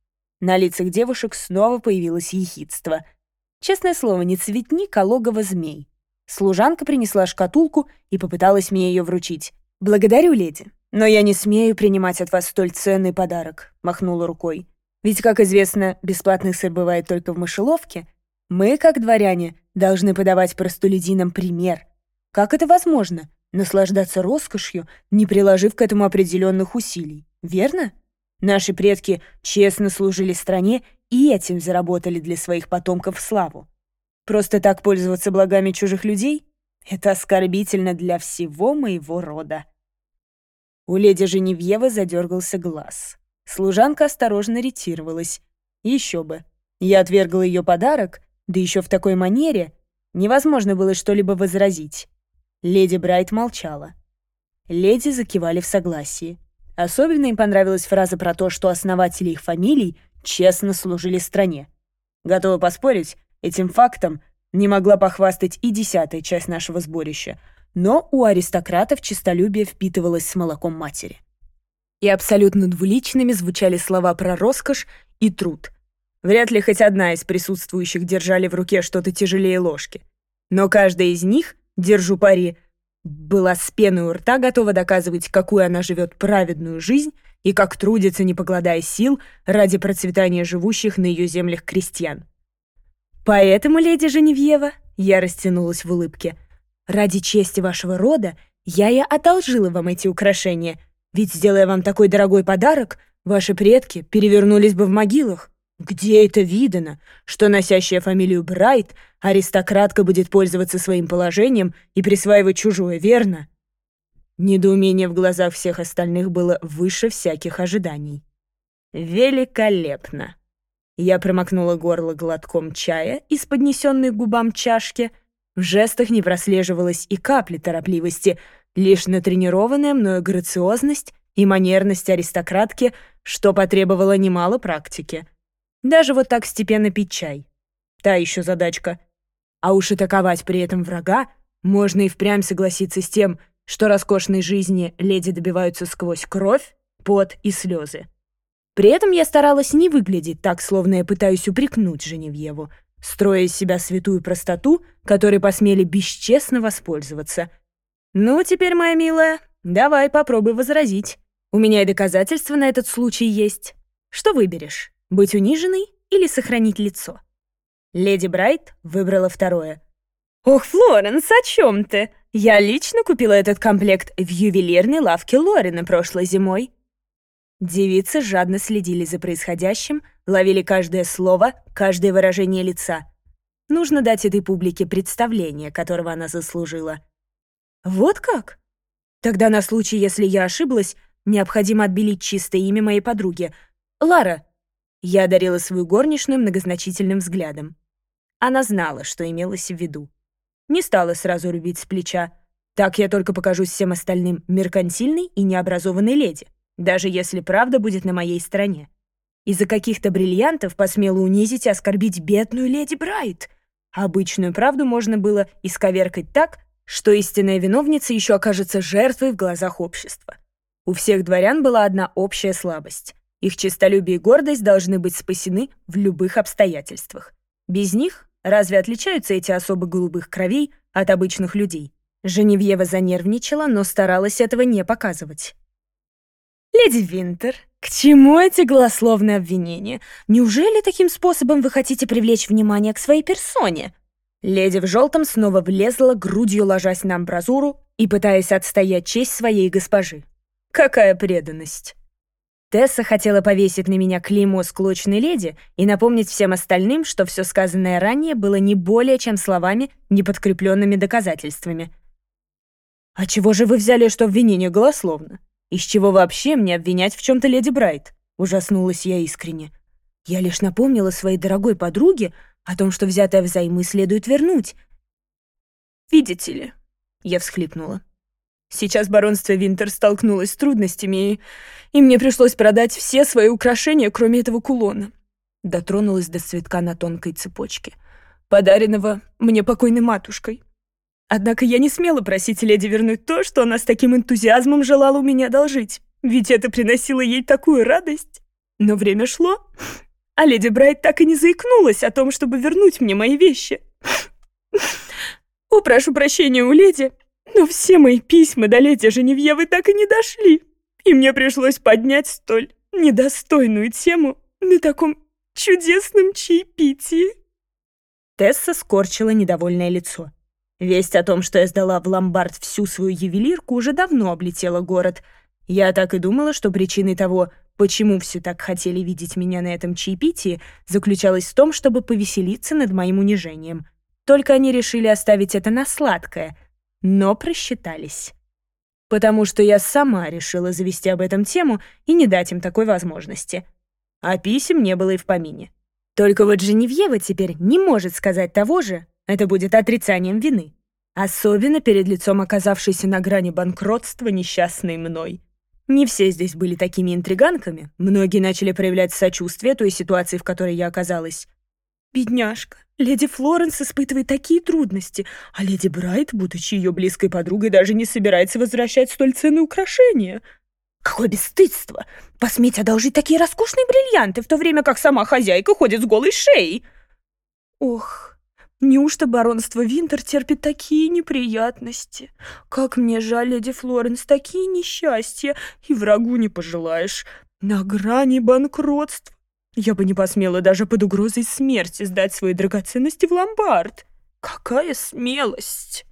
На лицах девушек снова появилось ехидство — Честное слово, не цветник, а логово змей. Служанка принесла шкатулку и попыталась мне ее вручить. «Благодарю, леди, но я не смею принимать от вас столь ценный подарок», — махнула рукой. «Ведь, как известно, бесплатный сыр бывает только в мышеловке. Мы, как дворяне, должны подавать простолюдинам пример. Как это возможно? Наслаждаться роскошью, не приложив к этому определенных усилий, верно?» Наши предки честно служили стране и этим заработали для своих потомков славу. Просто так пользоваться благами чужих людей — это оскорбительно для всего моего рода. У леди Женевьевы задергался глаз. Служанка осторожно ретировалась. Еще бы. Я отвергла ее подарок, да еще в такой манере. Невозможно было что-либо возразить. Леди Брайт молчала. Леди закивали в согласии. Особенно им понравилась фраза про то, что основатели их фамилий — честно служили стране. Готовы поспорить, этим фактом не могла похвастать и десятая часть нашего сборища, но у аристократов честолюбие впитывалось с молоком матери. И абсолютно двуличными звучали слова про роскошь и труд. Вряд ли хоть одна из присутствующих держали в руке что-то тяжелее ложки. Но каждая из них, держу пари, была с пеной у рта готова доказывать, какую она живет праведную жизнь и как трудится, не покладая сил, ради процветания живущих на ее землях крестьян. «Поэтому, леди Женевьева», — я растянулась в улыбке, — «ради чести вашего рода я и одолжила вам эти украшения, ведь, сделая вам такой дорогой подарок, ваши предки перевернулись бы в могилах. Где это видано, что носящая фамилию Брайт аристократка будет пользоваться своим положением и присваивать чужое, верно?» Недоумение в глазах всех остальных было выше всяких ожиданий. «Великолепно!» Я промокнула горло глотком чая из поднесенной губам чашки. В жестах не прослеживалось и капли торопливости, лишь натренированная мною грациозность и манерность аристократки, что потребовало немало практики. Даже вот так степенно пить чай. Та еще задачка. А уж атаковать при этом врага можно и впрямь согласиться с тем, что роскошной жизни леди добиваются сквозь кровь, пот и слезы. При этом я старалась не выглядеть так, словно я пытаюсь упрекнуть Женевьеву, строя из себя святую простоту, которой посмели бесчестно воспользоваться. «Ну, теперь, моя милая, давай попробуй возразить. У меня и доказательства на этот случай есть. Что выберешь, быть униженной или сохранить лицо?» Леди Брайт выбрала второе. «Ох, Флоренс, о чем ты?» Я лично купила этот комплект в ювелирной лавке Лорина прошлой зимой». Девицы жадно следили за происходящим, ловили каждое слово, каждое выражение лица. Нужно дать этой публике представление, которого она заслужила. «Вот как?» «Тогда на случай, если я ошиблась, необходимо отбелить чистое имя моей подруги. Лара!» Я одарила свою горничную многозначительным взглядом. Она знала, что имелось в виду. Не стала сразу рубить с плеча. Так я только покажусь всем остальным меркантильной и необразованной леди, даже если правда будет на моей стороне. Из-за каких-то бриллиантов посмела унизить и оскорбить бедную леди Брайт. Обычную правду можно было исковеркать так, что истинная виновница еще окажется жертвой в глазах общества. У всех дворян была одна общая слабость. Их честолюбие и гордость должны быть спасены в любых обстоятельствах. Без них Разве отличаются эти особо голубых кровей от обычных людей? Женевьева занервничала, но старалась этого не показывать. «Леди Винтер, к чему эти голословные обвинения? Неужели таким способом вы хотите привлечь внимание к своей персоне?» Леди в желтом снова влезла, грудью ложась на амбразуру и пытаясь отстоять честь своей госпожи. «Какая преданность!» Тесса хотела повесить на меня клеймо «Склочной леди» и напомнить всем остальным, что все сказанное ранее было не более чем словами, не подкрепленными доказательствами. «А чего же вы взяли, что обвинение голословно? Из чего вообще мне обвинять в чем то леди Брайт?» — ужаснулась я искренне. Я лишь напомнила своей дорогой подруге о том, что взятое взаймы следует вернуть. «Видите ли», — я всхлипнула, Сейчас баронство Винтер столкнулось с трудностями, и, и мне пришлось продать все свои украшения, кроме этого кулона. Дотронулась до цветка на тонкой цепочке, подаренного мне покойной матушкой. Однако я не смела просить леди вернуть то, что она с таким энтузиазмом желала у меня одолжить, ведь это приносило ей такую радость. Но время шло, а леди Брайт так и не заикнулась о том, чтобы вернуть мне мои вещи. О, прошу прощения у леди, но все мои письма до леди Женевьевы так и не дошли, и мне пришлось поднять столь недостойную тему на таком чудесном чаепитии. Тесса скорчила недовольное лицо. Весть о том, что я сдала в ломбард всю свою ювелирку, уже давно облетела город. Я так и думала, что причиной того, почему все так хотели видеть меня на этом чаепитии, заключалась в том, чтобы повеселиться над моим унижением. Только они решили оставить это на сладкое — но просчитались. Потому что я сама решила завести об этом тему и не дать им такой возможности. А писем не было и в помине. Только вот Женевьева теперь не может сказать того же, это будет отрицанием вины. Особенно перед лицом оказавшейся на грани банкротства несчастной мной. Не все здесь были такими интриганками, многие начали проявлять сочувствие той ситуации, в которой я оказалась. Бедняжка. Леди Флоренс испытывает такие трудности, а леди Брайт, будучи ее близкой подругой, даже не собирается возвращать столь ценные украшения. Какое бесстыдство! Посметь одолжить такие роскошные бриллианты, в то время как сама хозяйка ходит с голой шеей! Ох, неужто баронство Винтер терпит такие неприятности? Как мне жаль, леди Флоренс, такие несчастья, и врагу не пожелаешь. На грани банкротства. Я бы не посмела даже под угрозой смерти сдать свои драгоценности в ломбард. Какая смелость!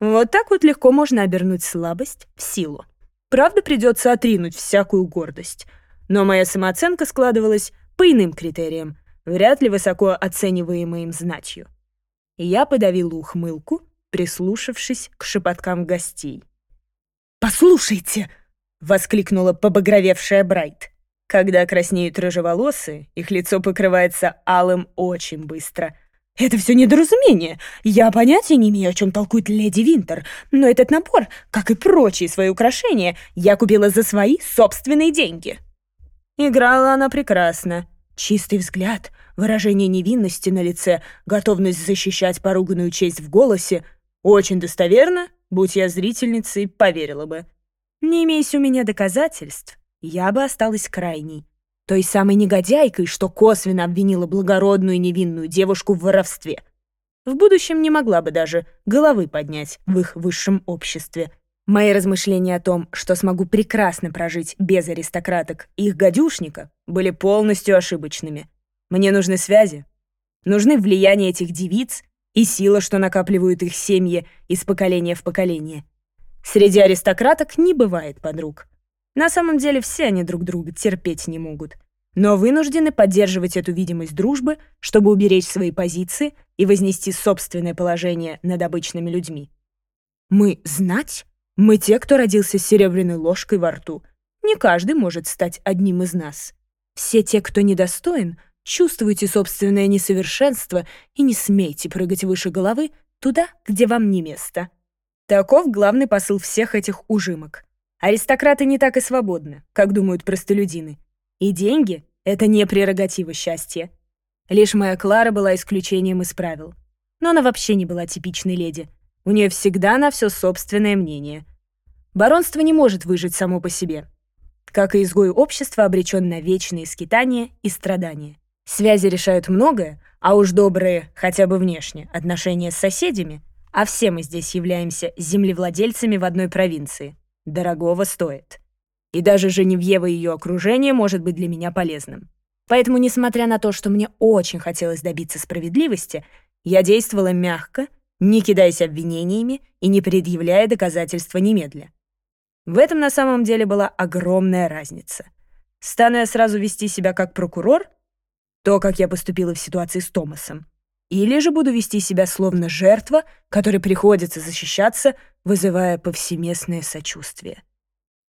Вот так вот легко можно обернуть слабость в силу. Правда, придется отринуть всякую гордость. Но моя самооценка складывалась по иным критериям, вряд ли высоко оцениваемым значью. Я подавила ухмылку, прислушавшись к шепоткам гостей. «Послушайте!» — воскликнула побагровевшая Брайт. Когда краснеют рыжеволосы, их лицо покрывается алым очень быстро. «Это все недоразумение. Я понятия не имею, о чем толкует леди Винтер, но этот набор, как и прочие свои украшения, я купила за свои собственные деньги». Играла она прекрасно. Чистый взгляд, выражение невинности на лице, готовность защищать поруганную честь в голосе. Очень достоверно, будь я зрительницей, поверила бы. Не имеясь у меня доказательств, я бы осталась крайней. Той самой негодяйкой, что косвенно обвинила благородную невинную девушку в воровстве. В будущем не могла бы даже головы поднять в их высшем обществе. Мои размышления о том, что смогу прекрасно прожить без аристократок и их гадюшника, были полностью ошибочными. Мне нужны связи, нужны влияние этих девиц и сила, что накапливают их семьи из поколения в поколение. Среди аристократок не бывает подруг. На самом деле все они друг друга терпеть не могут, но вынуждены поддерживать эту видимость дружбы, чтобы уберечь свои позиции и вознести собственное положение над обычными людьми. Мы знать? Мы те, кто родился с серебряной ложкой во рту. Не каждый может стать одним из нас. Все те, кто недостоин, чувствуйте собственное несовершенство и не смейте прыгать выше головы туда, где вам не место. Таков главный посыл всех этих ужимок. Аристократы не так и свободны, как думают простолюдины. И деньги — это не прерогатива счастья. Лишь моя Клара была исключением из правил. Но она вообще не была типичной леди. У нее всегда на все собственное мнение. Баронство не может выжить само по себе. Как и изгой общества обречен на вечные скитания и страдания. Связи решают многое, а уж добрые, хотя бы внешне, отношения с соседями, а все мы здесь являемся землевладельцами в одной провинции, дорогого стоит. И даже Женевьева и ее окружение может быть для меня полезным. Поэтому, несмотря на то, что мне очень хотелось добиться справедливости, я действовала мягко, не кидаясь обвинениями и не предъявляя доказательства немедля. В этом на самом деле была огромная разница. Стану я сразу вести себя как прокурор, то, как я поступила в ситуации с Томасом, или же буду вести себя словно жертва, которой приходится защищаться, вызывая повсеместное сочувствие.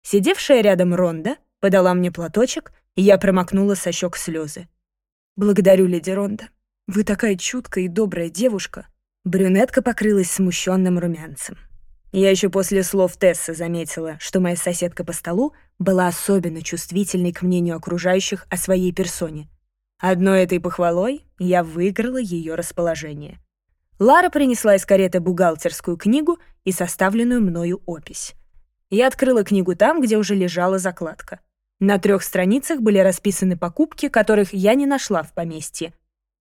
Сидевшая рядом Ронда подала мне платочек, и я промокнула со щек слезы. «Благодарю, леди Ронда. Вы такая чуткая и добрая девушка». Брюнетка покрылась смущенным румянцем. Я еще после слов Тессы заметила, что моя соседка по столу была особенно чувствительной к мнению окружающих о своей персоне — Одной этой похвалой я выиграла ее расположение. Лара принесла из кареты бухгалтерскую книгу и составленную мною опись. Я открыла книгу там, где уже лежала закладка. На трех страницах были расписаны покупки, которых я не нашла в поместье.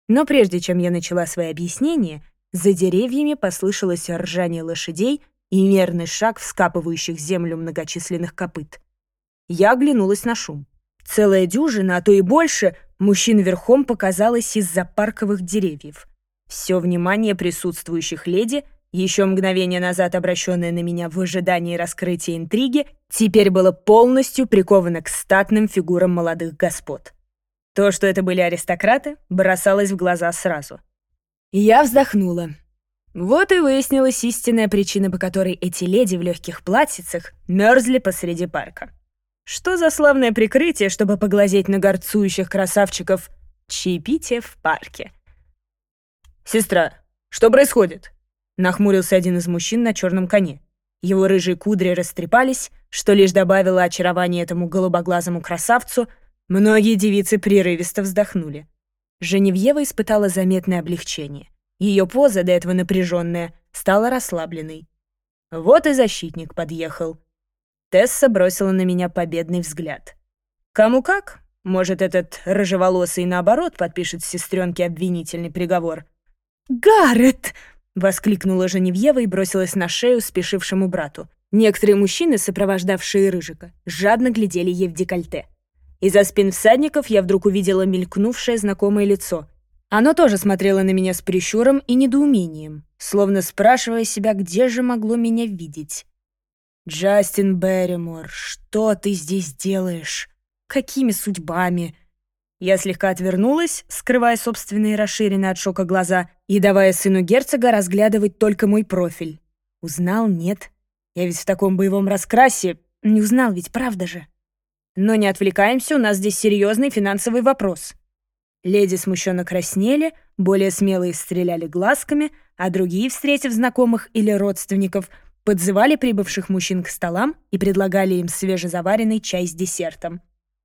Но прежде чем я начала свои объяснения, за деревьями послышалось ржание лошадей и мерный шаг вскапывающих землю многочисленных копыт. Я оглянулась на шум. Целая дюжина, а то и больше — Мужчина верхом показалось из-за парковых деревьев. Все внимание присутствующих леди, еще мгновение назад обращенное на меня в ожидании раскрытия интриги, теперь было полностью приковано к статным фигурам молодых господ. То, что это были аристократы, бросалось в глаза сразу. Я вздохнула. Вот и выяснилась истинная причина, по которой эти леди в легких платьицах мерзли посреди парка. Что за славное прикрытие, чтобы поглазеть на горцующих красавчиков чаепитие в парке? «Сестра, что происходит?» Нахмурился один из мужчин на черном коне. Его рыжие кудри растрепались, что лишь добавило очарование этому голубоглазому красавцу. Многие девицы прерывисто вздохнули. Женевьева испытала заметное облегчение. Ее поза, до этого напряженная, стала расслабленной. Вот и защитник подъехал. Тесса бросила на меня победный взгляд. «Кому как? Может, этот рыжеволосый наоборот подпишет сестренке обвинительный приговор?» «Гаррет!» — воскликнула Женевьева и бросилась на шею спешившему брату. Некоторые мужчины, сопровождавшие Рыжика, жадно глядели ей в декольте. Из-за спин всадников я вдруг увидела мелькнувшее знакомое лицо. Оно тоже смотрело на меня с прищуром и недоумением, словно спрашивая себя, где же могло меня видеть. «Джастин Берримор, что ты здесь делаешь? Какими судьбами?» Я слегка отвернулась, скрывая собственные расширенные от шока глаза и давая сыну герцога разглядывать только мой профиль. Узнал? Нет. Я ведь в таком боевом раскрасе. Не узнал ведь, правда же? Но не отвлекаемся, у нас здесь серьезный финансовый вопрос. Леди смущенно краснели, более смелые стреляли глазками, а другие, встретив знакомых или родственников — подзывали прибывших мужчин к столам и предлагали им свежезаваренный чай с десертом.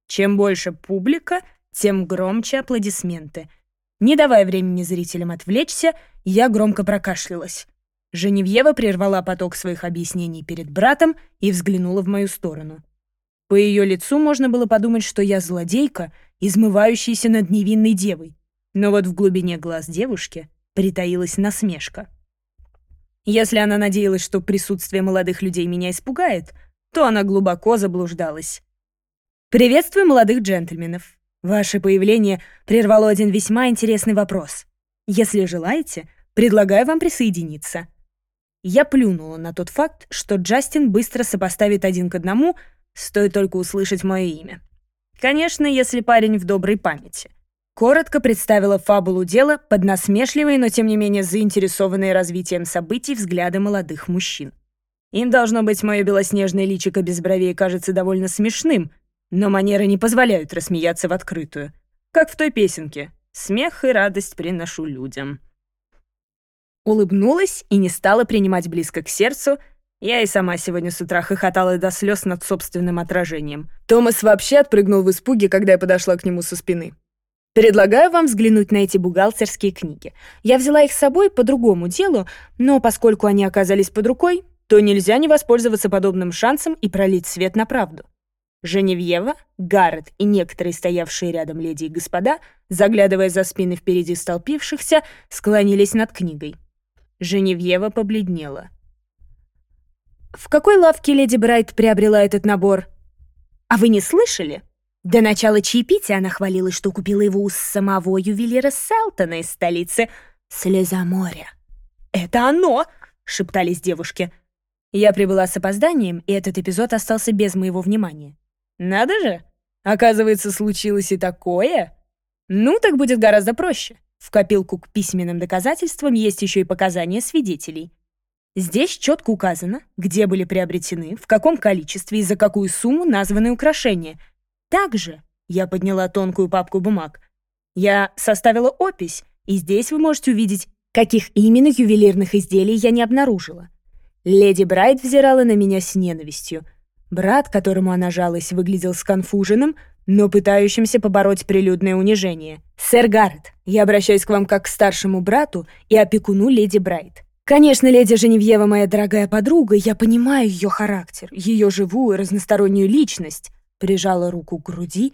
Чем больше публика, тем громче аплодисменты. Не давая времени зрителям отвлечься, я громко прокашлялась. Женевьева прервала поток своих объяснений перед братом и взглянула в мою сторону. По ее лицу можно было подумать, что я злодейка, измывающаяся над невинной девой. Но вот в глубине глаз девушки притаилась насмешка. Если она надеялась, что присутствие молодых людей меня испугает, то она глубоко заблуждалась. «Приветствую молодых джентльменов. Ваше появление прервало один весьма интересный вопрос. Если желаете, предлагаю вам присоединиться». Я плюнула на тот факт, что Джастин быстро сопоставит один к одному, стоит только услышать мое имя. Конечно, если парень в доброй памяти коротко представила фабулу дела под насмешливые, но тем не менее заинтересованные развитием событий взгляды молодых мужчин. Им, должно быть, мое белоснежное личико без бровей кажется довольно смешным, но манеры не позволяют рассмеяться в открытую. Как в той песенке «Смех и радость приношу людям». Улыбнулась и не стала принимать близко к сердцу, я и сама сегодня с утра хохотала до слез над собственным отражением. Томас вообще отпрыгнул в испуге, когда я подошла к нему со спины. Предлагаю вам взглянуть на эти бухгалтерские книги. Я взяла их с собой по другому делу, но поскольку они оказались под рукой, то нельзя не воспользоваться подобным шансом и пролить свет на правду. Женевьева, Гаррет и некоторые стоявшие рядом леди и господа, заглядывая за спины впереди столпившихся, склонились над книгой. Женевьева побледнела. «В какой лавке леди Брайт приобрела этот набор? А вы не слышали?» До начала чаепития она хвалилась, что купила его у самого ювелира Селтона из столицы «Слеза моря». «Это оно!» — шептались девушки. Я прибыла с опозданием, и этот эпизод остался без моего внимания. «Надо же! Оказывается, случилось и такое!» «Ну, так будет гораздо проще. В копилку к письменным доказательствам есть еще и показания свидетелей». Здесь четко указано, где были приобретены, в каком количестве и за какую сумму названы украшения — также я подняла тонкую папку бумаг. Я составила опись, и здесь вы можете увидеть, каких именно ювелирных изделий я не обнаружила. Леди Брайт взирала на меня с ненавистью. Брат, которому она жалась, выглядел сконфуженным, но пытающимся побороть прилюдное унижение. «Сэр Гаррет, я обращаюсь к вам как к старшему брату и опекуну леди Брайт. Конечно, леди Женевьева моя дорогая подруга, я понимаю ее характер, ее живую разностороннюю личность, прижала руку к груди,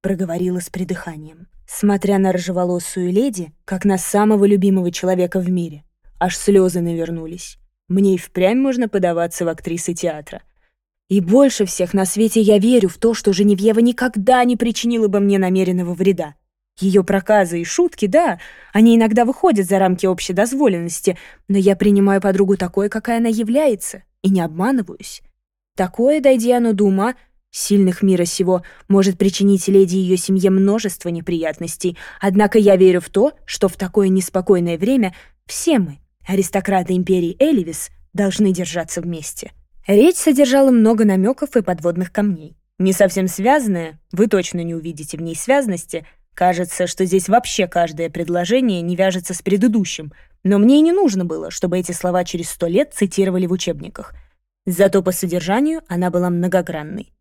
проговорила с придыханием, смотря на рыжеволосую леди, как на самого любимого человека в мире. Аж слезы навернулись. Мне и впрямь можно подаваться в актрисы театра. И больше всех на свете я верю в то, что Женевьева никогда не причинила бы мне намеренного вреда. Ее проказы и шутки, да, они иногда выходят за рамки общей дозволенности, но я принимаю подругу такой, какая она является, и не обманываюсь. Такое, дойди оно до ума, сильных мира сего, может причинить леди и ее семье множество неприятностей, однако я верю в то, что в такое неспокойное время все мы, аристократы империи Эльвис, должны держаться вместе. Речь содержала много намеков и подводных камней. Не совсем связанная, вы точно не увидите в ней связности, кажется, что здесь вообще каждое предложение не вяжется с предыдущим, но мне и не нужно было, чтобы эти слова через сто лет цитировали в учебниках. Зато по содержанию она была многогранной.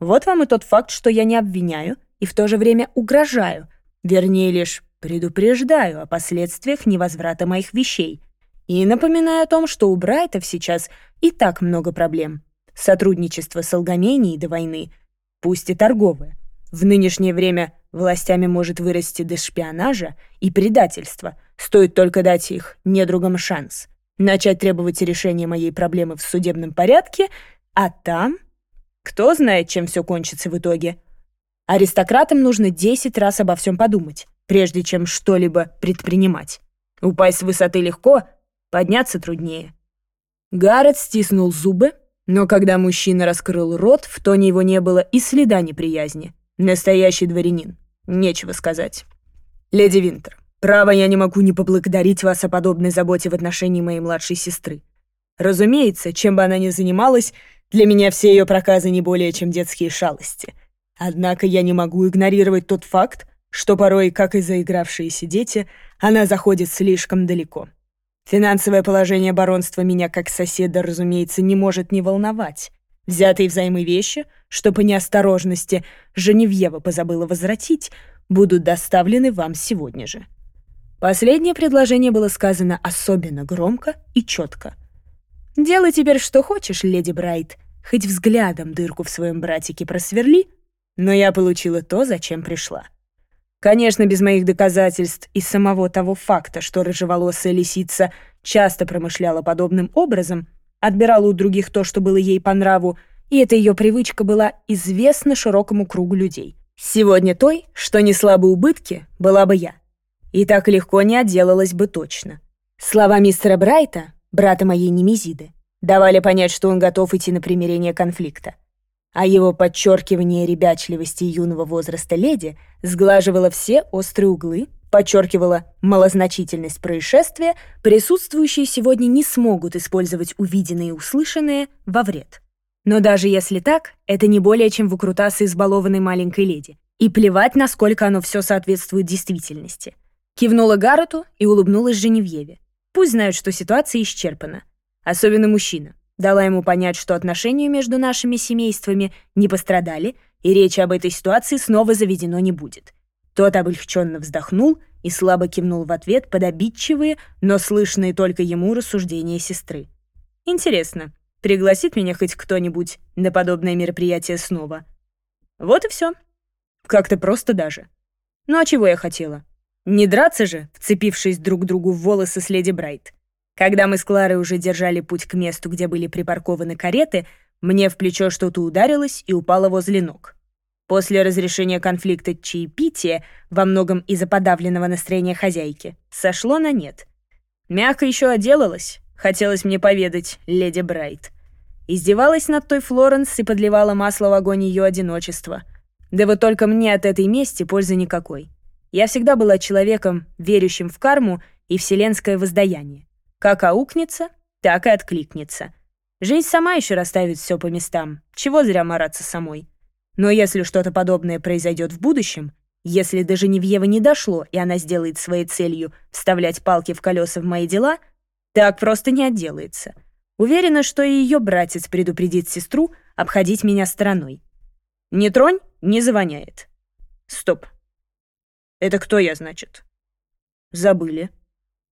Вот вам и тот факт, что я не обвиняю и в то же время угрожаю, вернее лишь предупреждаю о последствиях невозврата моих вещей и напоминаю о том, что у Брайтов сейчас и так много проблем. Сотрудничество с Алгаменией до войны, пусть и торговое, в нынешнее время властями может вырасти до шпионажа и предательства, стоит только дать их недругам шанс. Начать требовать решения моей проблемы в судебном порядке, а там кто знает, чем все кончится в итоге. Аристократам нужно 10 раз обо всем подумать, прежде чем что-либо предпринимать. Упасть с высоты легко, подняться труднее. Гаррет стиснул зубы, но когда мужчина раскрыл рот, в тоне его не было и следа неприязни. Настоящий дворянин. Нечего сказать. «Леди Винтер, право я не могу не поблагодарить вас о подобной заботе в отношении моей младшей сестры. Разумеется, чем бы она ни занималась, для меня все ее проказы не более чем детские шалости. Однако я не могу игнорировать тот факт, что порой, как и заигравшиеся дети, она заходит слишком далеко. Финансовое положение баронства меня как соседа, разумеется, не может не волновать. Взятые взаймы вещи, что по неосторожности Женевьева позабыла возвратить, будут доставлены вам сегодня же. Последнее предложение было сказано особенно громко и четко — Делай теперь что хочешь, леди Брайт. Хоть взглядом дырку в своем братике просверли, но я получила то, зачем пришла. Конечно, без моих доказательств и самого того факта, что рыжеволосая лисица часто промышляла подобным образом, отбирала у других то, что было ей по нраву, и эта ее привычка была известна широкому кругу людей. Сегодня той, что несла бы убытки, была бы я. И так легко не отделалась бы точно. Слова мистера Брайта брата моей Немезиды, давали понять, что он готов идти на примирение конфликта. А его подчеркивание ребячливости юного возраста леди сглаживало все острые углы, подчеркивало малозначительность происшествия, присутствующие сегодня не смогут использовать увиденное и услышанное во вред. Но даже если так, это не более чем выкрутасы избалованной маленькой леди. И плевать, насколько оно все соответствует действительности. Кивнула Гаррету и улыбнулась Женевьеве. Пусть знают, что ситуация исчерпана. Особенно мужчина. Дала ему понять, что отношения между нашими семействами не пострадали, и речи об этой ситуации снова заведено не будет. Тот облегченно вздохнул и слабо кивнул в ответ под обидчивые, но слышные только ему рассуждения сестры. «Интересно, пригласит меня хоть кто-нибудь на подобное мероприятие снова?» Вот и все. Как-то просто даже. Ну а чего я хотела? Не драться же, вцепившись друг другу в волосы с леди Брайт. Когда мы с Кларой уже держали путь к месту, где были припаркованы кареты, мне в плечо что-то ударилось и упало возле ног. После разрешения конфликта чаепитие, во многом из-за подавленного настроения хозяйки, сошло на нет. Мягко еще оделалась, хотелось мне поведать, леди Брайт. Издевалась над той Флоренс и подливала масло в огонь ее одиночества. Да вот только мне от этой мести пользы никакой. Я всегда была человеком, верящим в карму и вселенское воздаяние. Как аукнется, так и откликнется. Жизнь сама еще расставит все по местам, чего зря мараться самой. Но если что-то подобное произойдет в будущем, если до Женевьева не дошло, и она сделает своей целью вставлять палки в колеса в мои дела, так просто не отделается. Уверена, что и ее братец предупредит сестру обходить меня стороной. «Не тронь, не завоняет». Стоп, это кто я, значит? Забыли.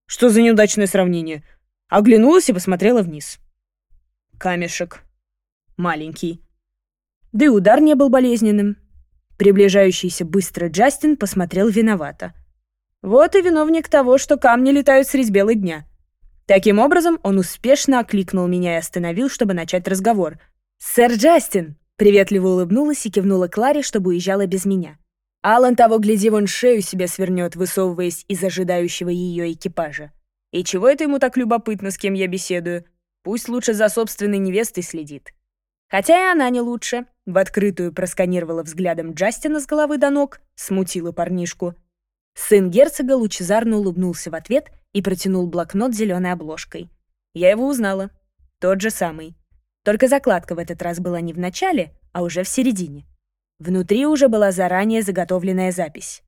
Что за неудачное сравнение? Оглянулась и посмотрела вниз. Камешек. Маленький. Да и удар не был болезненным. Приближающийся быстро Джастин посмотрел виновато. Вот и виновник того, что камни летают средь бела дня. Таким образом, он успешно окликнул меня и остановил, чтобы начать разговор. «Сэр Джастин!» — приветливо улыбнулась и кивнула Кларе, чтобы уезжала без меня. Алан того гляди, вон шею себе свернет, высовываясь из ожидающего ее экипажа. И чего это ему так любопытно, с кем я беседую? Пусть лучше за собственной невестой следит. Хотя и она не лучше. В открытую просканировала взглядом Джастина с головы до ног, смутила парнишку. Сын герцога лучезарно улыбнулся в ответ и протянул блокнот зеленой обложкой. Я его узнала. Тот же самый. Только закладка в этот раз была не в начале, а уже в середине. Внутри уже была заранее заготовленная запись.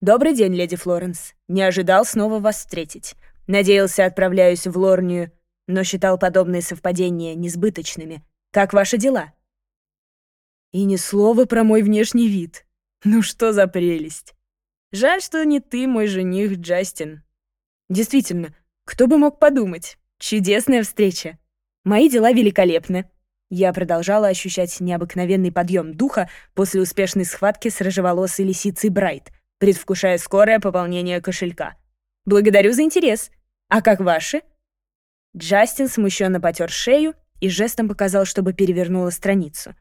«Добрый день, леди Флоренс. Не ожидал снова вас встретить. Надеялся, отправляюсь в Лорнию, но считал подобные совпадения несбыточными. Как ваши дела?» И ни слова про мой внешний вид. Ну что за прелесть. Жаль, что не ты мой жених, Джастин. Действительно, кто бы мог подумать. Чудесная встреча. Мои дела великолепны. Я продолжала ощущать необыкновенный подъем духа после успешной схватки с рыжеволосой лисицей Брайт, предвкушая скорое пополнение кошелька. «Благодарю за интерес. А как ваши?» Джастин смущенно потер шею и жестом показал, чтобы перевернула страницу.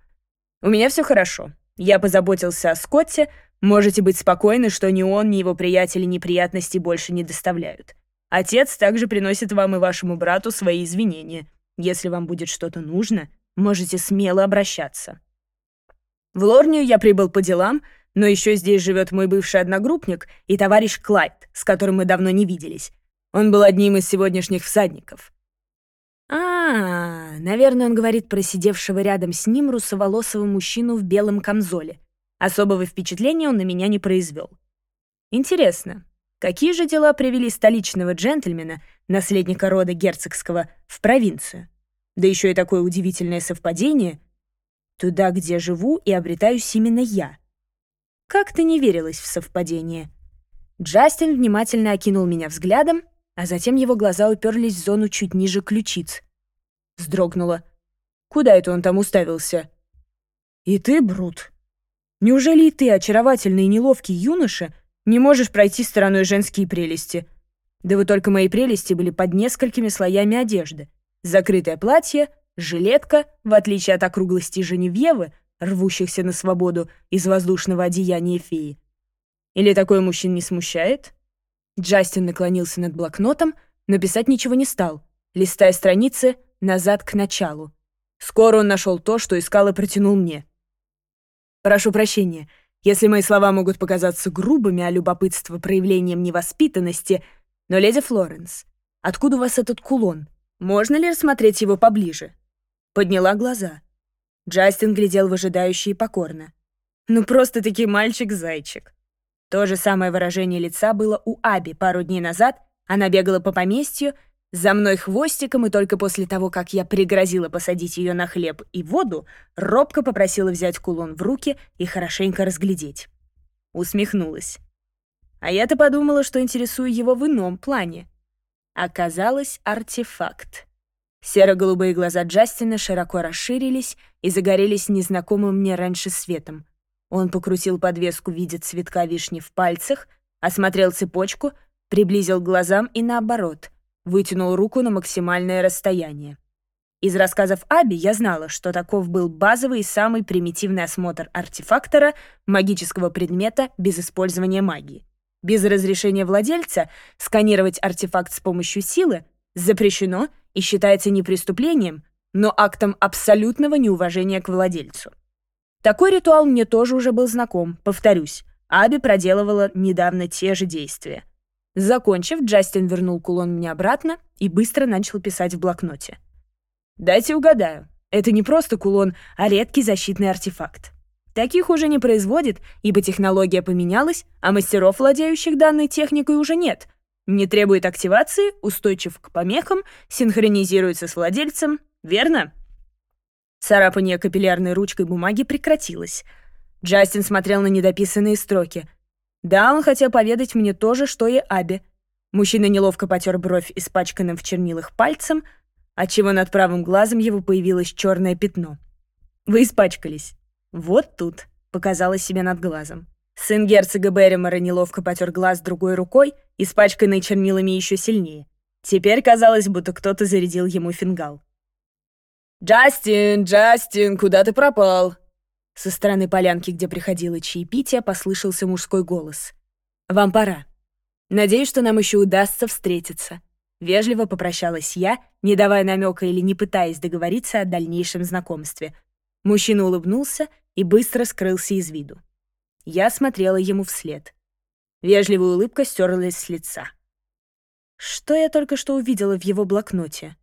«У меня все хорошо. Я позаботился о Скотте. Можете быть спокойны, что ни он, ни его приятели неприятностей больше не доставляют. Отец также приносит вам и вашему брату свои извинения. Если вам будет что-то нужно, Можете смело обращаться. В Лорнию я прибыл по делам, но еще здесь живет мой бывший одногруппник и товарищ Клайд, с которым мы давно не виделись. Он был одним из сегодняшних всадников. А, -а, -а наверное, он говорит про сидевшего рядом с ним русоволосого мужчину в белом камзоле. Особого впечатления он на меня не произвел. Интересно, какие же дела привели столичного джентльмена, наследника рода герцогского, в провинцию? да еще и такое удивительное совпадение, туда, где живу и обретаюсь именно я. Как-то не верилось в совпадение. Джастин внимательно окинул меня взглядом, а затем его глаза уперлись в зону чуть ниже ключиц. Вздрогнула. «Куда это он там уставился?» «И ты, Брут? Неужели и ты, очаровательный и неловкий юноша, не можешь пройти стороной женские прелести? Да вы только мои прелести были под несколькими слоями одежды. Закрытое платье, жилетка, в отличие от округлости Женевьевы, рвущихся на свободу из воздушного одеяния феи. Или такой мужчин не смущает? Джастин наклонился над блокнотом, но писать ничего не стал, листая страницы назад к началу. Скоро он нашел то, что искал и протянул мне. «Прошу прощения, если мои слова могут показаться грубыми, а любопытство проявлением невоспитанности, но, леди Флоренс, откуда у вас этот кулон?» Можно ли рассмотреть его поближе? Подняла глаза. Джастин глядел выжидающе и покорно. Ну просто-таки мальчик-зайчик. То же самое выражение лица было у Аби пару дней назад. Она бегала по поместью, за мной хвостиком, и только после того, как я пригрозила посадить ее на хлеб и воду, робко попросила взять кулон в руки и хорошенько разглядеть. Усмехнулась. А я-то подумала, что интересую его в ином плане. Оказалось артефакт. Серо-голубые глаза Джастина широко расширились и загорелись незнакомым мне раньше светом. Он покрутил подвеску в виде цветка вишни в пальцах, осмотрел цепочку, приблизил к глазам и наоборот, вытянул руку на максимальное расстояние. Из рассказов Аби я знала, что таков был базовый и самый примитивный осмотр артефактора магического предмета без использования магии без разрешения владельца сканировать артефакт с помощью силы запрещено и считается не преступлением, но актом абсолютного неуважения к владельцу. Такой ритуал мне тоже уже был знаком, повторюсь. Аби проделывала недавно те же действия. Закончив, Джастин вернул кулон мне обратно и быстро начал писать в блокноте. «Дайте угадаю. Это не просто кулон, а редкий защитный артефакт. Таких уже не производит, ибо технология поменялась, а мастеров, владеющих данной техникой, уже нет. Не требует активации, устойчив к помехам, синхронизируется с владельцем, верно? Царапание капиллярной ручкой бумаги прекратилось. Джастин смотрел на недописанные строки. Да, он хотел поведать мне то же, что и Аби. Мужчина неловко потер бровь испачканным в чернилах пальцем, отчего над правым глазом его появилось черное пятно. «Вы испачкались». «Вот тут», — показала себе над глазом. Сын герцога Берримора неловко потер глаз другой рукой, испачканный чернилами еще сильнее. Теперь казалось, будто кто-то зарядил ему фингал. «Джастин, Джастин, куда ты пропал?» Со стороны полянки, где приходило чаепитие, послышался мужской голос. «Вам пора. Надеюсь, что нам еще удастся встретиться». Вежливо попрощалась я, не давая намека или не пытаясь договориться о дальнейшем знакомстве — Мужчина улыбнулся и быстро скрылся из виду. Я смотрела ему вслед. Вежливая улыбка стерлась с лица. Что я только что увидела в его блокноте?